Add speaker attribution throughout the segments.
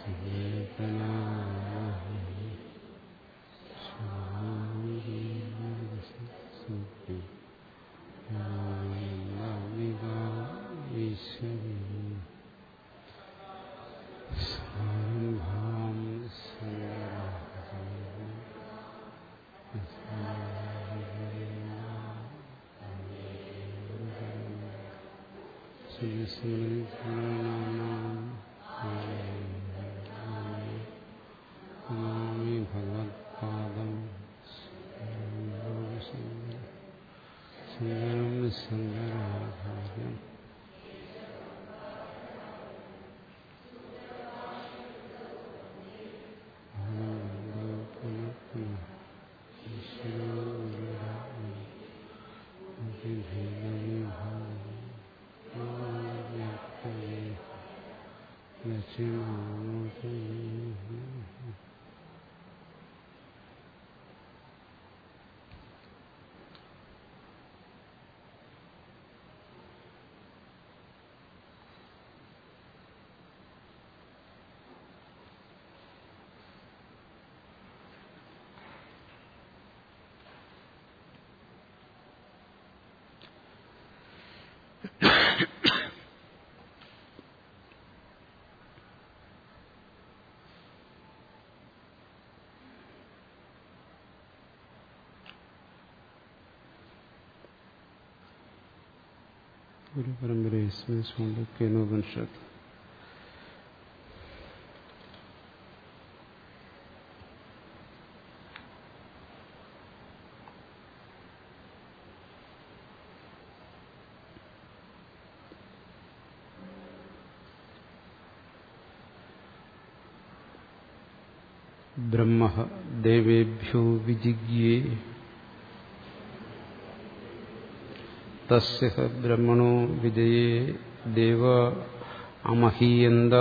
Speaker 1: सञ्ज्ञा ഒരു പരമ്പരയെ സ്മരിച്ചുകൊണ്ട് കേനോപനിഷത്ത് ബ്രഹ്മ ദേവേഭ്യോ വിജിഗ്യേ തസ്യ ബ്രഹ്മണോ വിജയേ ദേവ അമഹീയന്ത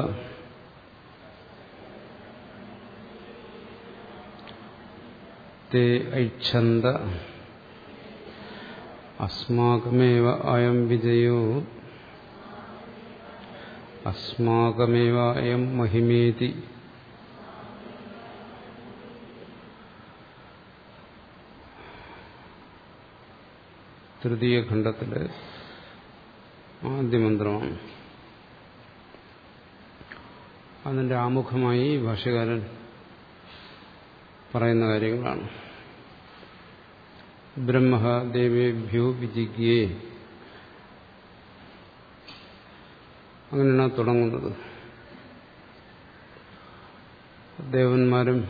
Speaker 1: തേ ഐച്ഛന്ത അസ്മാകമേവ അയം വിജയോ അസ്മാകമേവ അയം മഹിമേതി തൃതീയ ഖണ്ഡത്തിലെ ആദ്യ മന്ത്രമാണ് അതിന്റെ ആമുഖമായി ഭാഷകാരൻ പറയുന്ന കാര്യങ്ങളാണ്. ബ്രഹ്മ ദേവേഭ്യോ അങ്ങനെയാണ് തുടങ്ങുന്നത്. ദേവന്മാരും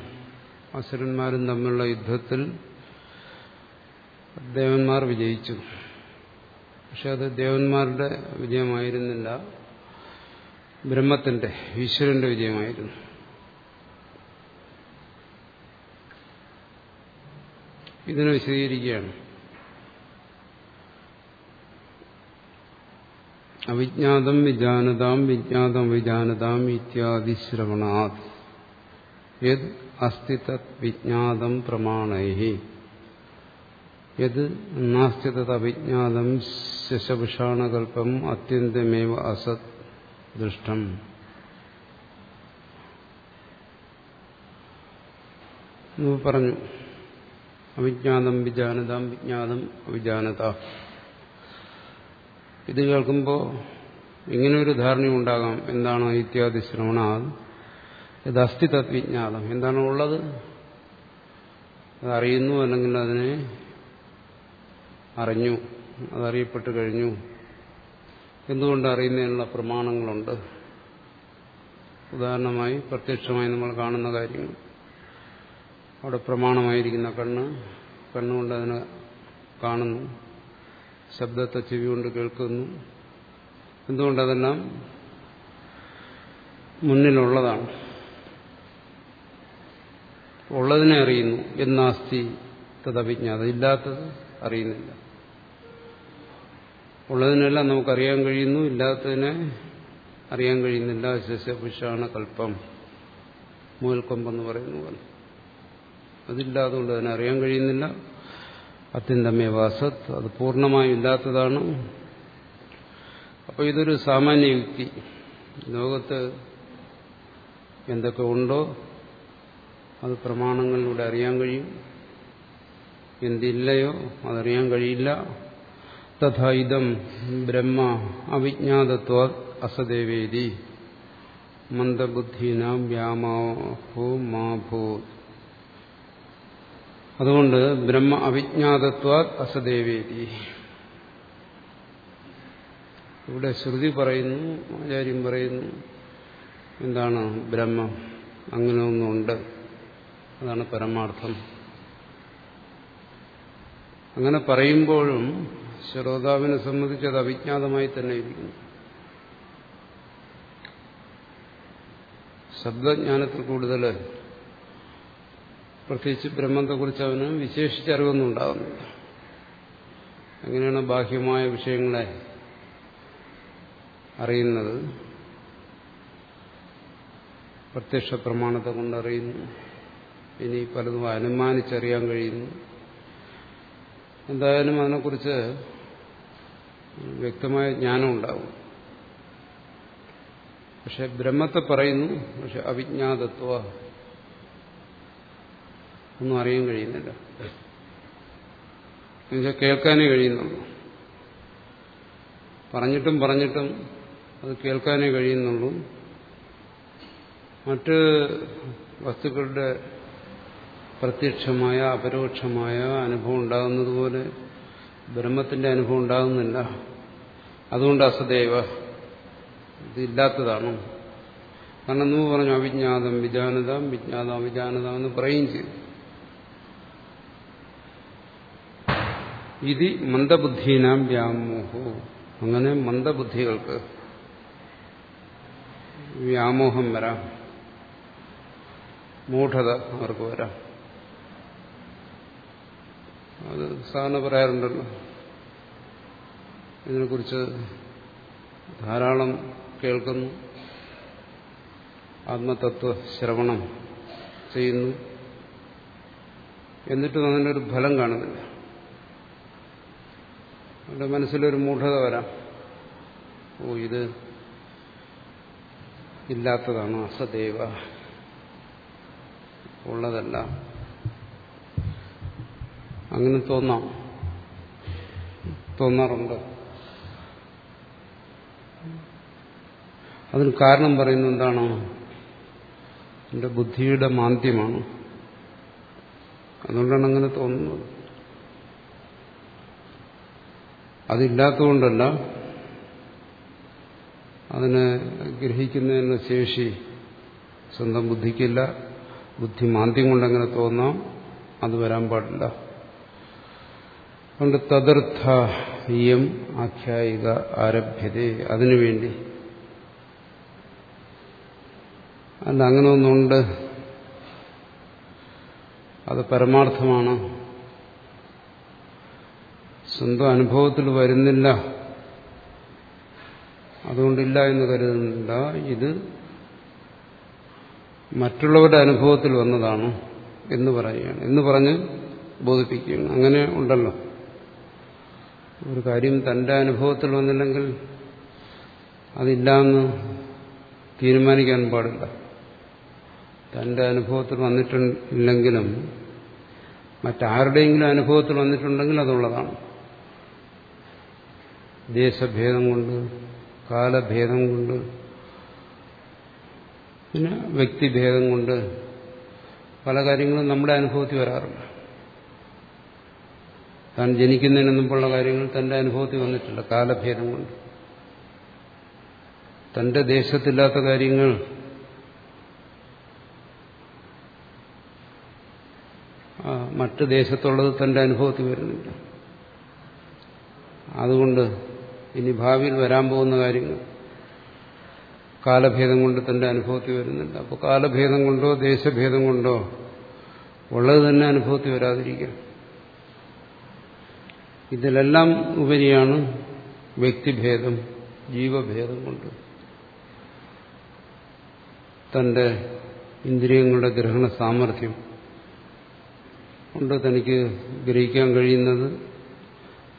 Speaker 1: അസുരന്മാരും തമ്മിലുള്ള യുദ്ധത്തിൽ ദേവന്മാർ വിജയിച്ചു. പക്ഷെ അത് ദേവന്മാരുടെ വിജയമായിരുന്നില്ല. ബ്രഹ്മത്തിന്റെ ഈശ്വരന്റെ വിജയമായിരുന്നു. ഇതിനെ വിശദീകരിക്കുകയാണ്. അവിജ്ഞാതം വിജാനതാം വിജ്ഞാതം വിജാനതാം ഇത്യാദി ശ്രവണാത്. യത് അസ്തി വിജ്ഞാതം പ്രമാണൈ യത് നാസ്തി തത് അവിജ്ഞാതം ശശഭുഷാണകൽപ്പം അത്യന്തമേവ അസത് ദൃഷ്ടം. പറഞ്ഞു അവിജ്ഞാതം വിജാനതാം വിജ്ഞാതം അവിജാനത. ഇത് കേൾക്കുമ്പോൾ ഇങ്ങനൊരു ധാരണ ധാരണയുണ്ടാകാം എന്താണ് ഇത്യാദി ശ്രവണ ഇത് അസ്ഥി എന്താണ് ഉള്ളത്? അറിയുന്നു അല്ലെങ്കിൽ അതിനെ അറിഞ്ഞു അതറിയപ്പെട്ടു കഴിഞ്ഞു. എന്തുകൊണ്ട് അറിയുന്നതിനുള്ള പ്രമാണങ്ങളുണ്ട്? ഉദാഹരണമായി പ്രത്യക്ഷമായി നമ്മൾ കാണുന്ന കാര്യങ്ങൾ. അവിടെ പ്രമാണമായിരിക്കുന്ന കണ്ണ് കണ്ണുകൊണ്ട് അതിനെ കാണുന്നു. ശബ്ദത്തെ ചെവി കൊണ്ട് കേൾക്കുന്നു എന്തുകൊണ്ടതെല്ലാം മുന്നിലുള്ളതാണ്? ഉള്ളതിനെ അറിയുന്നു. എന്നാസ്തി തദവിജ്ഞാത. ഇല്ലാത്തത് അറിയുന്നില്ല. ഉള്ളതിനെല്ലാം നമുക്കറിയാൻ കഴിയുന്നു ഇല്ലാത്തതിനെ അറിയാൻ കഴിയുന്നില്ല. ശശപുഷാണ കൽപ്പം മൂൽക്കൊമ്പെന്ന് പറയുന്ന പോലെ. അതില്ലാതുകൊണ്ട് അതിനെ അറിയാൻ കഴിയുന്നില്ല. അത്യന്തമേ വാസത് അത് പൂർണമായും ഇല്ലാത്തതാണ്. അപ്പോൾ ഇതൊരു സാമാന്യ യുക്തി. ലോകത്ത് എന്തൊക്കെ ഉണ്ടോ അത് പ്രമാണങ്ങളിലൂടെ അറിയാൻ കഴിയും. എന്തില്ലയോ? അതറിയാൻ കഴിയില്ല. തഥാ ഇതം ബ്രഹ്മ അവിജ്ഞാതത്വ അസദേവേദി. മന്ദബുദ്ധീന വ്യാമാഹോ മാഭൂ അതുകൊണ്ട് ബ്രഹ്മ അവിജ്ഞാതത്വ അസദേവേദി. ഇവിടെ ശ്രുതി പറയുന്നു ആചാര്യം പറയുന്നു. എന്താണ് ബ്രഹ്മം? അങ്ങനെ ഒന്നുണ്ട് അതാണ് പരമാർത്ഥം. അങ്ങനെ പറയുമ്പോഴും ശ്രോതാവിനെ സംബന്ധിച്ച് അത് അവിജ്ഞാതമായി തന്നെ ഇരിക്കുന്നു. ശബ്ദജ്ഞാനത്തിൽ കൂടുതൽ പ്രത്യേകിച്ച് ബ്രഹ്മത്തെക്കുറിച്ച് അവന് വിശേഷിച്ചറിവൊന്നും ഉണ്ടാകുന്നില്ല. അങ്ങനെയാണ് ബാഹ്യമായ വിഷയങ്ങളെ അറിയുന്നത്. പ്രത്യക്ഷ പ്രമാണത്തെ കൊണ്ടറിയുന്നു ഇനി പലതും അനുമാനിച്ചറിയാൻ കഴിയുന്നു. എന്തായാലും അതിനെക്കുറിച്ച് വ്യക്തമായ ജ്ഞാനം ഉണ്ടാവും. പക്ഷെ ബ്രഹ്മത്തെ പറയുന്നു പക്ഷെ അവിജ്ഞാതത്വ ഒന്നും അറിയാൻ കഴിയുന്നില്ല. എന്നുവെച്ചാൽ കേൾക്കാനേ കഴിയുന്നുള്ളൂ. പറഞ്ഞിട്ടും പറഞ്ഞിട്ടും അത് കേൾക്കാനേ കഴിയുന്നുള്ളൂ. മറ്റ് വസ്തുക്കളുടെ പ്രത്യക്ഷമായ അപരോക്ഷമായ അനുഭവം ഉണ്ടാകുന്നതുപോലെ ബ്രഹ്മത്തിന്റെ അനുഭവം ഉണ്ടാകുന്നില്ല. അതുകൊണ്ട് അസദൈവ ഇതില്ലാത്തതാണ്. കാരണം എന്ന് പറഞ്ഞു അവിജ്ഞാതം വിജാനത വിജ്ഞാതം അവിജാനത എന്ന് പറയുകയും ചെയ്തു. ഇത് മന്ദബുദ്ധീനാം വ്യാമോഹോ. അങ്ങനെ മന്ദബുദ്ധികൾക്ക് വ്യാമോഹം വരാം. മൂഢത അവർക്ക് വരാം. അത് സാധാരണ പറയാറുണ്ടല്ലോ. ഇതിനെക്കുറിച്ച് ധാരാളം കേൾക്കുന്നു. ആത്മതത്വ ശ്രവണം ചെയ്യുന്നു. എന്നിട്ടും അതിന്റെ ഒരു ഫലം കാണുന്നില്ല. അവരുടെ മനസ്സിലൊരു മൂഢത വരാം. ഓ ഇത് ഇല്ലാത്തതാണ് അസദേവ. ഉള്ളതല്ല. അങ്ങനെ തോന്നാം. തോന്നാറുണ്ട്. അതിന് കാരണം പറയുന്നത് എന്താണോ? എന്റെ ബുദ്ധിയുടെ മാന്ദ്യമാണ്. അതുകൊണ്ടാണ് അങ്ങനെ തോന്നുന്നത്. അതില്ലാത്തതുകൊണ്ടല്ല അതിനെ ഗ്രഹിക്കുന്നതിന് ശേഷി സ്വന്തം ബുദ്ധിക്കില്ല. ബുദ്ധി മാന്ദ്യം കൊണ്ടങ്ങനെ തോന്നാം. അത് വരാൻ പാടില്ല. അതുകൊണ്ട് തദർത്ഥ ഇയം ആഖ്യായിക ആരഭ്യത. അതിനുവേണ്ടി അല്ല അങ്ങനെ ഒന്നുണ്ട്. അത് പരമാർത്ഥമാണ്. സ്വന്തം അനുഭവത്തിൽ വരുന്നില്ല. അതുകൊണ്ടില്ല എന്ന് കരുതുന്നില്ല ഇത് മറ്റുള്ളവരുടെ അനുഭവത്തിൽ വന്നതാണ് എന്ന് പറയുകയാണ്. എന്ന് പറഞ്ഞ് ബോധിപ്പിക്കുകയാണ്. അങ്ങനെ ഉണ്ടല്ലോ. ഒരു കാര്യം തന്റെ അനുഭവത്തിൽ വന്നില്ലെങ്കിൽ അതില്ല എന്ന് തീരുമാനിക്കാൻ പാടില്ല. തന്റെ അനുഭവത്തിൽ വന്നിട്ടില്ലെങ്കിലും മറ്റാരുടെയെങ്കിലും അനുഭവത്തിൽ വന്നിട്ടുണ്ടെങ്കിൽ അതുള്ളതാണ്. ദേശഭേദം കൊണ്ട് കാലഭേദം കൊണ്ട് പിന്നെ വ്യക്തിഭേദം കൊണ്ട് പല കാര്യങ്ങളും നമ്മുടെ അനുഭവത്തിൽ വരാറുണ്ട്. താൻ ജനിക്കുന്നതിന് മുമ്പുള്ള കാര്യങ്ങൾ തന്റെ അനുഭവത്തിൽ വന്നിട്ടില്ല കാലഭേദം കൊണ്ട്. തന്റെ ദേശത്തില്ലാത്ത കാര്യങ്ങൾ മറ്റ് ദേശത്തുള്ളത് തന്റെ അനുഭവത്തിൽ വരുന്നില്ല. അതുകൊണ്ട് ഇനി ഭാവിയിൽ വരാൻ പോകുന്ന കാര്യങ്ങൾ കാലഭേദം കൊണ്ട് തന്റെ അനുഭവത്തിൽ വരുന്നില്ല. അപ്പോൾ കാലഭേദം കൊണ്ടോ ദേശഭേദം കൊണ്ടോ ഉള്ളത് തന്നെ അനുഭവത്തിൽ വരാതിരിക്കുക ഇതിലെല്ലാം ഉപരിയാണ് വ്യക്തിഭേദം ജീവഭേദം കൊണ്ട്. തന്റെ ഇന്ദ്രിയങ്ങളുടെ ഗ്രഹണ സാമർഥ്യം കൊണ്ട് തനിക്ക് ഗ്രഹിക്കാൻ കഴിയുന്നത്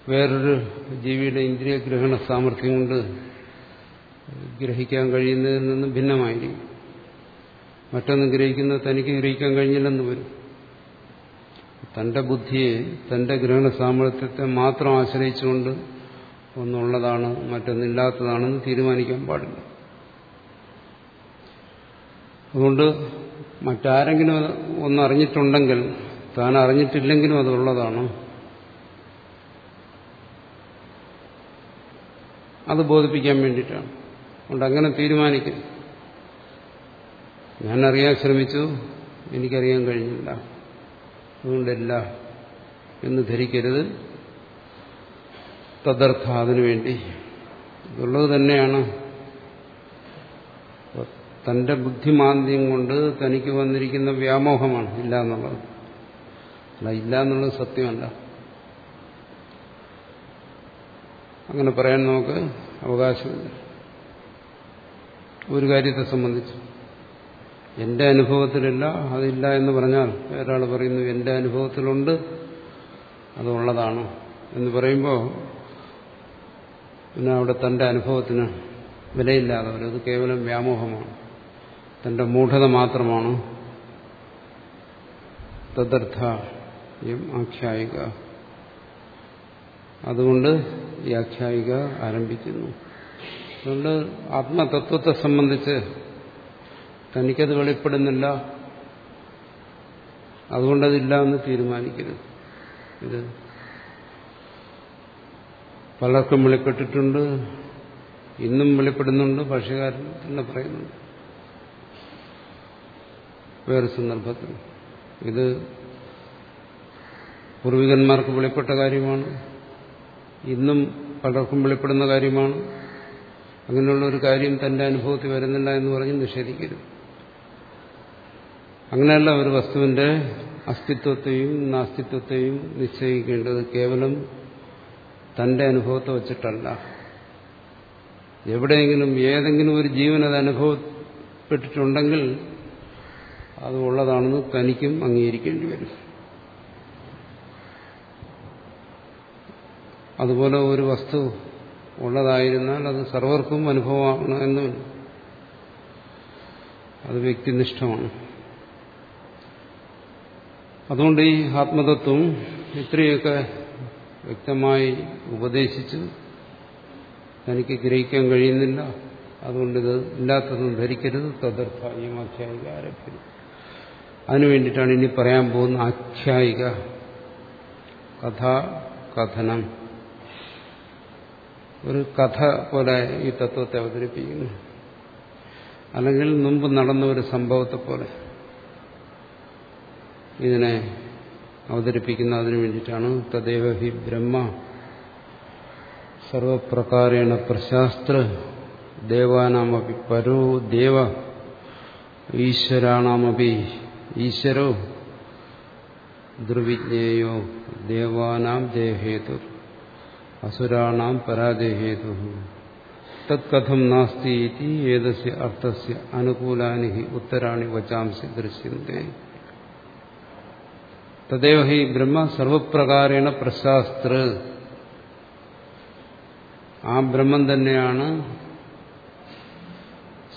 Speaker 1: വേറൊരു ജീവിയുടെ ഇന്ദ്രിയ ഗ്രഹണ സാമർഥ്യം കൊണ്ട് ഗ്രഹിക്കാൻ കഴിയുന്നതിൽ നിന്നും ഭിന്നമായിരിക്കും. മറ്റൊന്ന് ഗ്രഹിക്കുന്നത് തനിക്ക് ഗ്രഹിക്കാൻ കഴിഞ്ഞില്ലെന്ന് വരും. തന്റെ ബുദ്ധിയെ തന്റെ ഗ്രഹണ സാമർഥ്യത്തെ മാത്രം ആശ്രയിച്ചുകൊണ്ട് ഒന്നുള്ളതാണ് മറ്റൊന്നില്ലാത്തതാണെന്ന് തീരുമാനിക്കാൻ പാടില്ല. അതുകൊണ്ട് മറ്റാരെങ്കിലും ഒന്നറിഞ്ഞിട്ടുണ്ടെങ്കിൽ താൻ അറിഞ്ഞിട്ടില്ലെങ്കിലും അതുള്ളതാണ് അത് ബോധിപ്പിക്കാൻ വേണ്ടിയിട്ടാണ്. അതുകൊണ്ട് അങ്ങനെ തീരുമാനിക്കും ഞാൻ അറിയാൻ ശ്രമിച്ചു എനിക്കറിയാൻ കഴിഞ്ഞില്ല. അതുകൊണ്ടില്ല എന്ന് ധരിക്കരുത്. തദർത്ഥ അതിനു വേണ്ടി. ഇതുള്ളത് തന്നെയാണ്. തന്റെ ബുദ്ധിമാന്ദ്യം കൊണ്ട് തനിക്ക് വന്നിരിക്കുന്ന വ്യാമോഹമാണ് ഇല്ല എന്നുള്ളത്. അല്ല ഇല്ല എന്നുള്ളത് സത്യമല്ല. അങ്ങനെ പറയാൻ നമുക്ക് അവകാശമില്ല. ഒരു കാര്യത്തെ സംബന്ധിച്ച്. എന്റെ അനുഭവത്തിലില്ല അതില്ല എന്ന് പറഞ്ഞാൽ വേറൊരാൾ പറയുന്നു എന്റെ അനുഭവത്തിലുണ്ട് അതുള്ളതാണ്. എന്ന് പറയുമ്പോൾ പിന്നെ അവിടെ തന്റെ അനുഭവത്തിന് വിലയില്ലാതെ വരും. അത് കേവലം വ്യാമോഹമാണ്. തന്റെ മൂഢത മാത്രമാണ്. തദർത്ഥ ആഖ്യായിക. അതുകൊണ്ട് ഈ ആഖ്യായിക ആരംഭിക്കുന്നു. അതുകൊണ്ട് ആത്മതത്വത്തെ സംബന്ധിച്ച് തനിക്കത് വെളിപ്പെടുന്നില്ല. അതുകൊണ്ടതില്ല എന്ന് തീരുമാനിക്കരുത്. ഇത് പലർക്കും വെളിപ്പെട്ടിട്ടുണ്ട്. ഇന്നും വെളിപ്പെടുന്നുണ്ട്. ഭാഷകാരൻ തന്നെ പറയുന്നുണ്ട്. വേറെ സന്ദർഭത്തിൽ. ഇത് പൂർവികന്മാർക്ക് വെളിപ്പെട്ട കാര്യമാണ്. ഇന്നും പലർക്കും വെളിപ്പെടുന്ന കാര്യമാണ്. അങ്ങനെയുള്ള ഒരു കാര്യം തന്റെ അനുഭവത്തിൽ വരുന്നില്ല എന്ന് പറഞ്ഞ് നിഷേധിക്കരുത്. അങ്ങനെയല്ല ഒരു വസ്തുവിന്റെ അസ്തിത്വത്തെയും നാസ്തിത്വത്തെയും നിശ്ചയിക്കേണ്ടത് കേവലം തന്റെ അനുഭവത്തെ വച്ചിട്ടല്ല. എവിടെയെങ്കിലും ഏതെങ്കിലും ഒരു ജീവൻ അത് അനുഭവപ്പെട്ടിട്ടുണ്ടെങ്കിൽ അത് ഉള്ളതാണെന്ന് തനിക്കും അംഗീകരിക്കേണ്ടി വരും. അതുപോലെ ഒരു വസ്തു ഉള്ളതായിരുന്നാൽ അത് സർവർക്കും അനുഭവമാണ് എന്നുമില്ല അത് വ്യക്തിനിഷ്ഠമാണ്. അതുകൊണ്ട് ഈ ആത്മതത്വം ഇത്രയൊക്കെ വ്യക്തമായി ഉപദേശിച്ച് തനിക്ക് ഗ്രഹിക്കാൻ കഴിയുന്നില്ല. അതുകൊണ്ടിത് ഇല്ലാത്തതും ധരിക്കരുത്. തദർത്ഥ ഈ ആഖ്യായിക ആരംഭിക്കരുത് അതിനു ഇനി പറയാൻ പോകുന്ന ആഖ്യായിക കഥാകഥനം ഒരു കഥ പോലെ ഈ തത്വത്തെ അവതരിപ്പിക്കുന്നു. അല്ലെങ്കിൽ മുമ്പ് നടന്ന ഒരു സംഭവത്തെ പോലെ ഇതിനെ അവതരിപ്പിക്കുന്ന അതിനു വേണ്ടിയിട്ടാണ് തദേവ ഹി ബ്രഹ്മ സർവപ്രകാരേണ പ്രശാസ്ത്ര ദേവാനാമപി പരോ ദേവ ഈശ്വരാണാമപി ഈശ്വരോ ദുർവിജ്ഞേയോ ദേവാനാം ദേഹേതു അസുരാണാം പരാജയഹേതു തത്കഥം നാസ്തി ഏതസ്യ അർത്ഥസ്യ അനുകൂലാനി ഉത്തരാണി വചാംസി ദൃശ്യന്തെ തദേവ ഹി ബ്രഹ്മ സർവപ്രകാരേണ പ്രശാസ്ത്ര. ആ ബ്രഹ്മം തന്നെയാണ്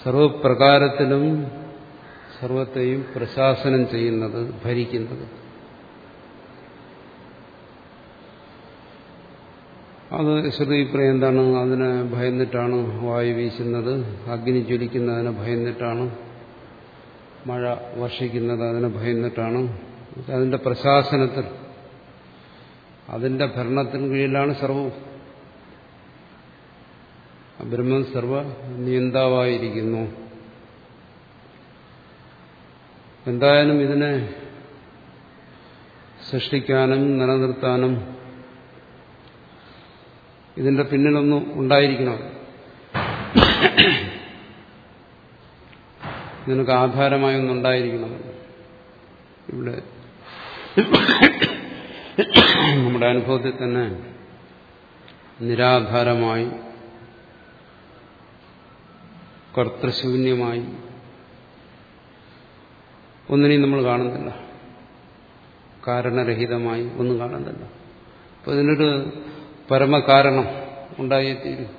Speaker 1: സർവപ്രകാരത്തിലും സർവത്തെയും പ്രശാസനം ചെയ്യുന്നത് ഭരിക്കുന്നത്. അത് ശ്രുതി എന്താണ്? അതിനെ ഭയന്നിട്ടാണ് വായു വീശുന്നത് അഗ്നി ജ്വലിക്കുന്നതിനെ ഭയന്നിട്ടാണ് മഴ വർഷിക്കുന്നത് അതിനെ ഭയന്നിട്ടാണ്. അതിന്റെ പ്രശാസനത്തിൽ അതിന്റെ ഭരണത്തിന് കീഴിലാണ് സർവവും ബ്രഹ്മൻ സർവ നിയന്താവായിരിക്കുന്നു. എന്തായാലും ഇതിനെ സൃഷ്ടിക്കാനും നിലനിർത്താനും ഇതിന്റെ പിന്നിലൊന്നും ഉണ്ടായിരിക്കണം. ഇതിനൊക്കെ ആധാരമായൊന്നുണ്ടായിരിക്കണം. ഇവിടെ നമ്മുടെ അനുഭവത്തിൽ തന്നെ നിരാധാരമായി കർത്തൃശൂന്യമായി ഒന്നിനെയും നമ്മൾ കാണുന്നില്ല. കാരണരഹിതമായി ഒന്നും കാണുന്നില്ല. അപ്പൊ ഇതിനൊരു പരമകാരണം ഉണ്ടായേ തീരും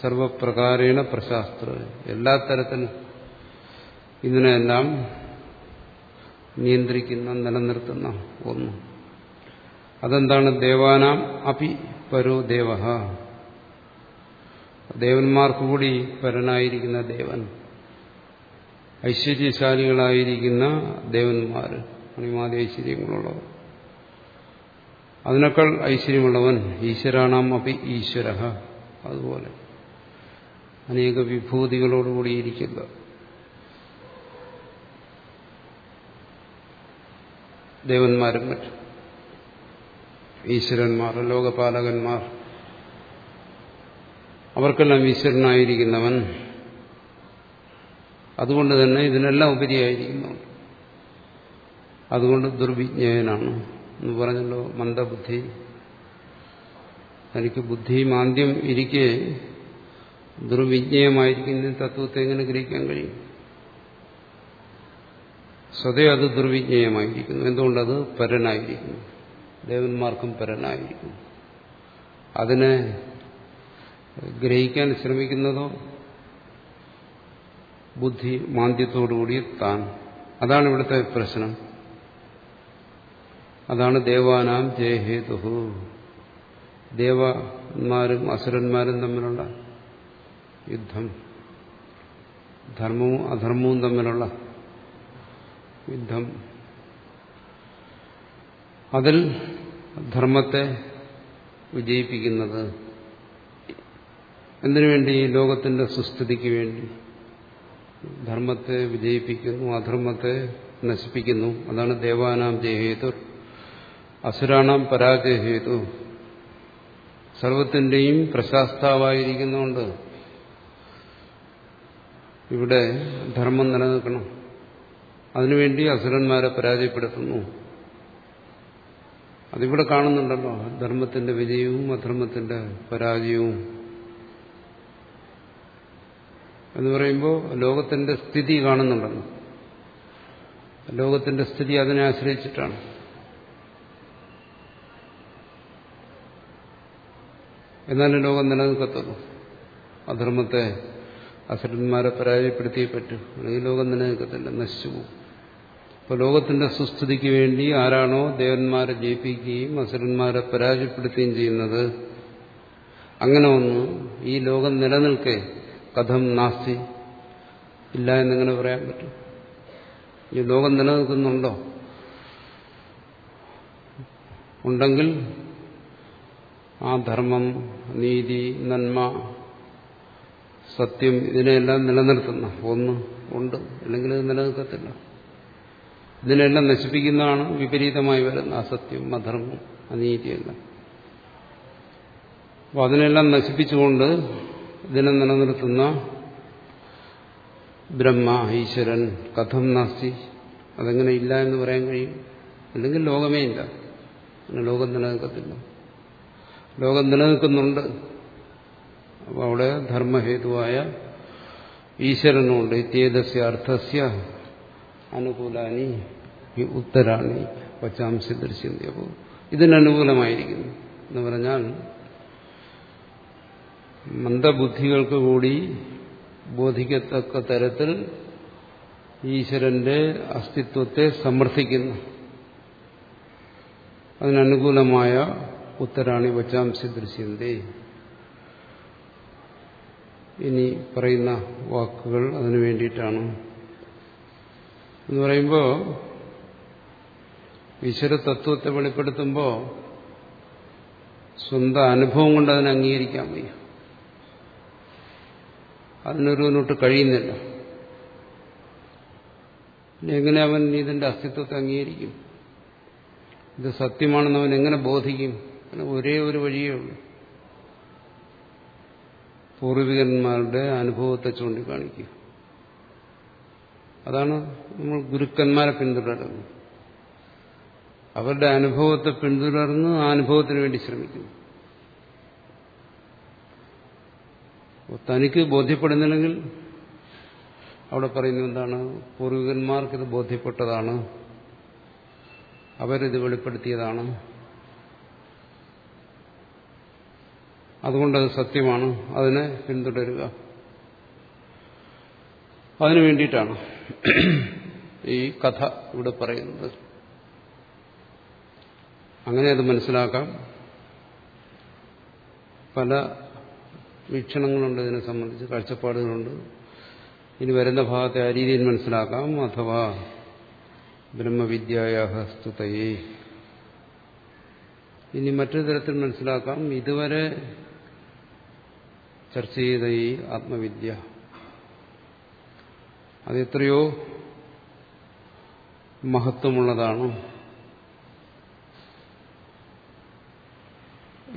Speaker 1: സർവപ്രകാരേണ പ്രശാസ്ത്ര എല്ലാ തരത്തിലും ഇതിനെല്ലാം നിയന്ത്രിക്കുന്ന നിലനിർത്തുന്ന ഒന്ന്. അതെന്താണ്? ദേവാനാം അപി പരോ ദേവ. ദേവന്മാർക്ക് കൂടി പരനായിരിക്കുന്ന ദേവൻ. ഐശ്വര്യശാലികളായിരിക്കുന്ന ദേവന്മാർ. അണിമാതി ഐശ്വര്യങ്ങളുള്ളവർ. അതിനേക്കാൾ ഐശ്വര്യമുള്ളവൻ ഈശ്വരാണാം അപി ഈശ്വര. അതുപോലെ. അനേക വിഭൂതികളോടുകൂടിയിരിക്കുക ദേവന്മാരും മറ്റും. ഈശ്വരന്മാർ ലോകപാലകന്മാർ. അവർക്കെല്ലാം ഈശ്വരനായിരിക്കുന്നവൻ. അതുകൊണ്ട് തന്നെ ഇതിനെല്ലാം ഉപരിയായിരിക്കുന്നു അതുകൊണ്ട് ദുർവിജ്ഞയനാണ് എന്ന് പറഞ്ഞല്ലോ മന്ദബുദ്ധി. തനിക്ക് ബുദ്ധി മാന്ദ്യം ഇരിക്കെ ദുർവിജ്ഞയമായിരിക്കുന്ന തത്വത്തെ എങ്ങനെ ഗ്രഹിക്കാൻ കഴിയും? സ്വതേ അത് ദുർവിജ്ഞേയമായിരിക്കുന്നു. എന്തുകൊണ്ടത്? പരനായിരിക്കുന്നു. ദേവന്മാർക്കും പരനായിരിക്കുന്നു. അതിനെ ഗ്രഹിക്കാൻ ശ്രമിക്കുന്നതോ? ബുദ്ധി മാന്ദ്യത്തോടുകൂടി താൻ. അതാണ് ഇവിടുത്തെ പ്രശ്നം. അതാണ് ദേവാനാം ജയഹേതു ദേവന്മാരും അസുരന്മാരും തമ്മിലുള്ള യുദ്ധം. ധർമ്മവും അധർമ്മവും തമ്മിലുള്ള യുദ്ധം. അതിൽ ധർമ്മത്തെ വിജയിപ്പിക്കുന്നത് എന്തിനു വേണ്ടി? ലോകത്തിന്റെ സുസ്ഥിതിക്ക് വേണ്ടി. ധർമ്മത്തെ വിജയിപ്പിക്കുന്നു അധർമ്മത്തെ നശിപ്പിക്കുന്നു. അതാണ് ദേവാനാം ജയഹേതു. അസുരാണാം പരാജയഹേതു. സർവത്തിന്റെയും പ്രശാസ്താവായിരിക്കുന്നുണ്ട് ഇവിടെ ധർമ്മം നിലനിൽക്കണം. അതിനുവേണ്ടി അസുരന്മാരെ പരാജയപ്പെടുത്തുന്നു. അതിവിടെ കാണുന്നുണ്ടല്ലോ ധർമ്മത്തിന്റെ വിജയവും അധർമ്മത്തിന്റെ പരാജയവും. എന്ന് പറയുമ്പോൾ ലോകത്തിന്റെ സ്ഥിതി കാണുന്നുണ്ടല്ലോ. ലോകത്തിന്റെ സ്ഥിതി അതിനെ ആശ്രയിച്ചിട്ടാണ്. എന്നാലും ലോകം നിലനിൽക്കത്തുള്ളൂ. അധർമ്മത്തെ അസുരന്മാരെ പരാജയപ്പെടുത്തിയേ പറ്റൂ. അല്ലെങ്കിൽ ലോകം നിലനിൽക്കത്തില്ല നശിച്ചു പോകും അപ്പോൾ ലോകത്തിന്റെ സുസ്ഥിതിക്ക് വേണ്ടി ആരാണോ ദേവന്മാരെ ജയിപ്പിക്കുകയും അസുരന്മാരെ പരാജയപ്പെടുത്തുകയും ചെയ്യുന്നത്? അങ്ങനെ ഒന്ന് ഈ ലോകം നിലനിൽക്കെ. കഥം നാസ്തി. ഇല്ല എന്നിങ്ങനെ പറയാൻ പറ്റും? ഈ ലോകം നിലനിൽക്കുന്നുണ്ടോ? ഉണ്ടെങ്കിൽ ആ ധർമ്മം നീതി നന്മ സത്യം ഇതിനെയെല്ലാം നിലനിർത്തുന്ന ഒന്ന് ഉണ്ട്. അല്ലെങ്കിൽ നിലനിൽക്കത്തില്ല. ഇതിനെല്ലാം നശിപ്പിക്കുന്നതാണ് വിപരീതമായി വരുന്ന അസത്യം അധർമ്മം അനീതിയെല്ലാം. അപ്പോൾ അതിനെല്ലാം നശിപ്പിച്ചുകൊണ്ട് ഇതിനെ നിലനിർത്തുന്ന ബ്രഹ്മ ഈശ്വരൻ കഥം നാസ്തി അതെങ്ങനെ ഇല്ല എന്ന് പറയാൻ കഴിയും? അല്ലെങ്കിൽ ലോകമേ ഇല്ല. പിന്നെ ലോകം നിലനിൽക്കത്തില്ല. ലോകം നിലനിൽക്കുന്നുണ്ട്. അപ്പോൾ അവിടെ ധർമ്മഹേതുവായ ഈശ്വരനുണ്ട്. ഇത്യേതസ്യ അർത്ഥസ്യ അനുകൂലാനി ഈ ഉത്തരാണി വച്ചാംസി ദൃശ്യന്തി അപ്പോൾ ഇതിനനുകൂലമായിരിക്കുന്നു എന്ന് പറഞ്ഞാൽ മന്ദബുദ്ധികൾക്ക് കൂടി ബോധിക്കത്തക്ക തരത്തിൽ ഈശ്വരന്റെ അസ്തിത്വത്തെ സമർത്ഥിക്കുന്നു. അതിനനുകൂലമായ ഉത്തരാണി വച്ചാംശി ദൃശ്യന്തേ ഇനി പറയുന്ന വാക്കുകൾ അതിനു വേണ്ടിയിട്ടാണ് എന്ന് പറയുമ്പോൾ ഈശ്വര തത്വത്തെ വെളിപ്പെടുത്തുമ്പോൾ സ്വന്തം അനുഭവം കൊണ്ട് അതിനെ അംഗീകരിക്കാൻ വയ്യ. അതിനൊരുവിനോട്ട് കഴിയുന്നില്ല. എങ്ങനെ അവൻ ഇതിന്റെ അസ്തിത്വത്തെ അംഗീകരിക്കും? ഇത് സത്യമാണെന്ന് അവൻ എങ്ങനെ ബോധിക്കും? ഒരേ ഒരു വഴിയേ ഉള്ളൂ. പൂർവികന്മാരുടെ അനുഭവത്തെ ചൂണ്ടിക്കാണിക്കുക. അതാണ് നമ്മൾ ഗുരുക്കന്മാരെ പിന്തുടരുന്നത്. അവരുടെ അനുഭവത്തെ പിന്തുടർന്ന് ആ അനുഭവത്തിന് വേണ്ടി ശ്രമിക്കുന്നു. തനിക്ക് ബോധ്യപ്പെടുന്നില്ലെങ്കിൽ അവിടെ പറയുന്നത് എന്താണ്? പൂർവികന്മാർക്കിത് ബോധ്യപ്പെട്ടതാണ്. അവരിത് വെളിപ്പെടുത്തിയതാണ്. അതുകൊണ്ടത് സത്യമാണ്. അതിനെ പിന്തുടരുക. അതിനു വേണ്ടിയിട്ടാണ്. ഈ കഥ ഇവിടെ പറയുന്നത്. അങ്ങനെ അത് മനസ്സിലാക്കാം. പല വീക്ഷണങ്ങളുണ്ട് ഇതിനെ സംബന്ധിച്ച് കാഴ്ചപ്പാടുകളുണ്ട്. ഇനി വരുന്ന ഭാഗത്തെ ആ രീതിയിൽ മനസ്സിലാക്കാം. അഥവാ ബ്രഹ്മവിദ്യായ സ്തുതയെ. ഇനി മറ്റൊരു തരത്തിൽ മനസ്സിലാക്കാം. ഇതുവരെ ചർച്ച ചെയ്ത ഈ ആത്മവിദ്യ അത് എത്രയോ മഹത്വമുള്ളതാണ്.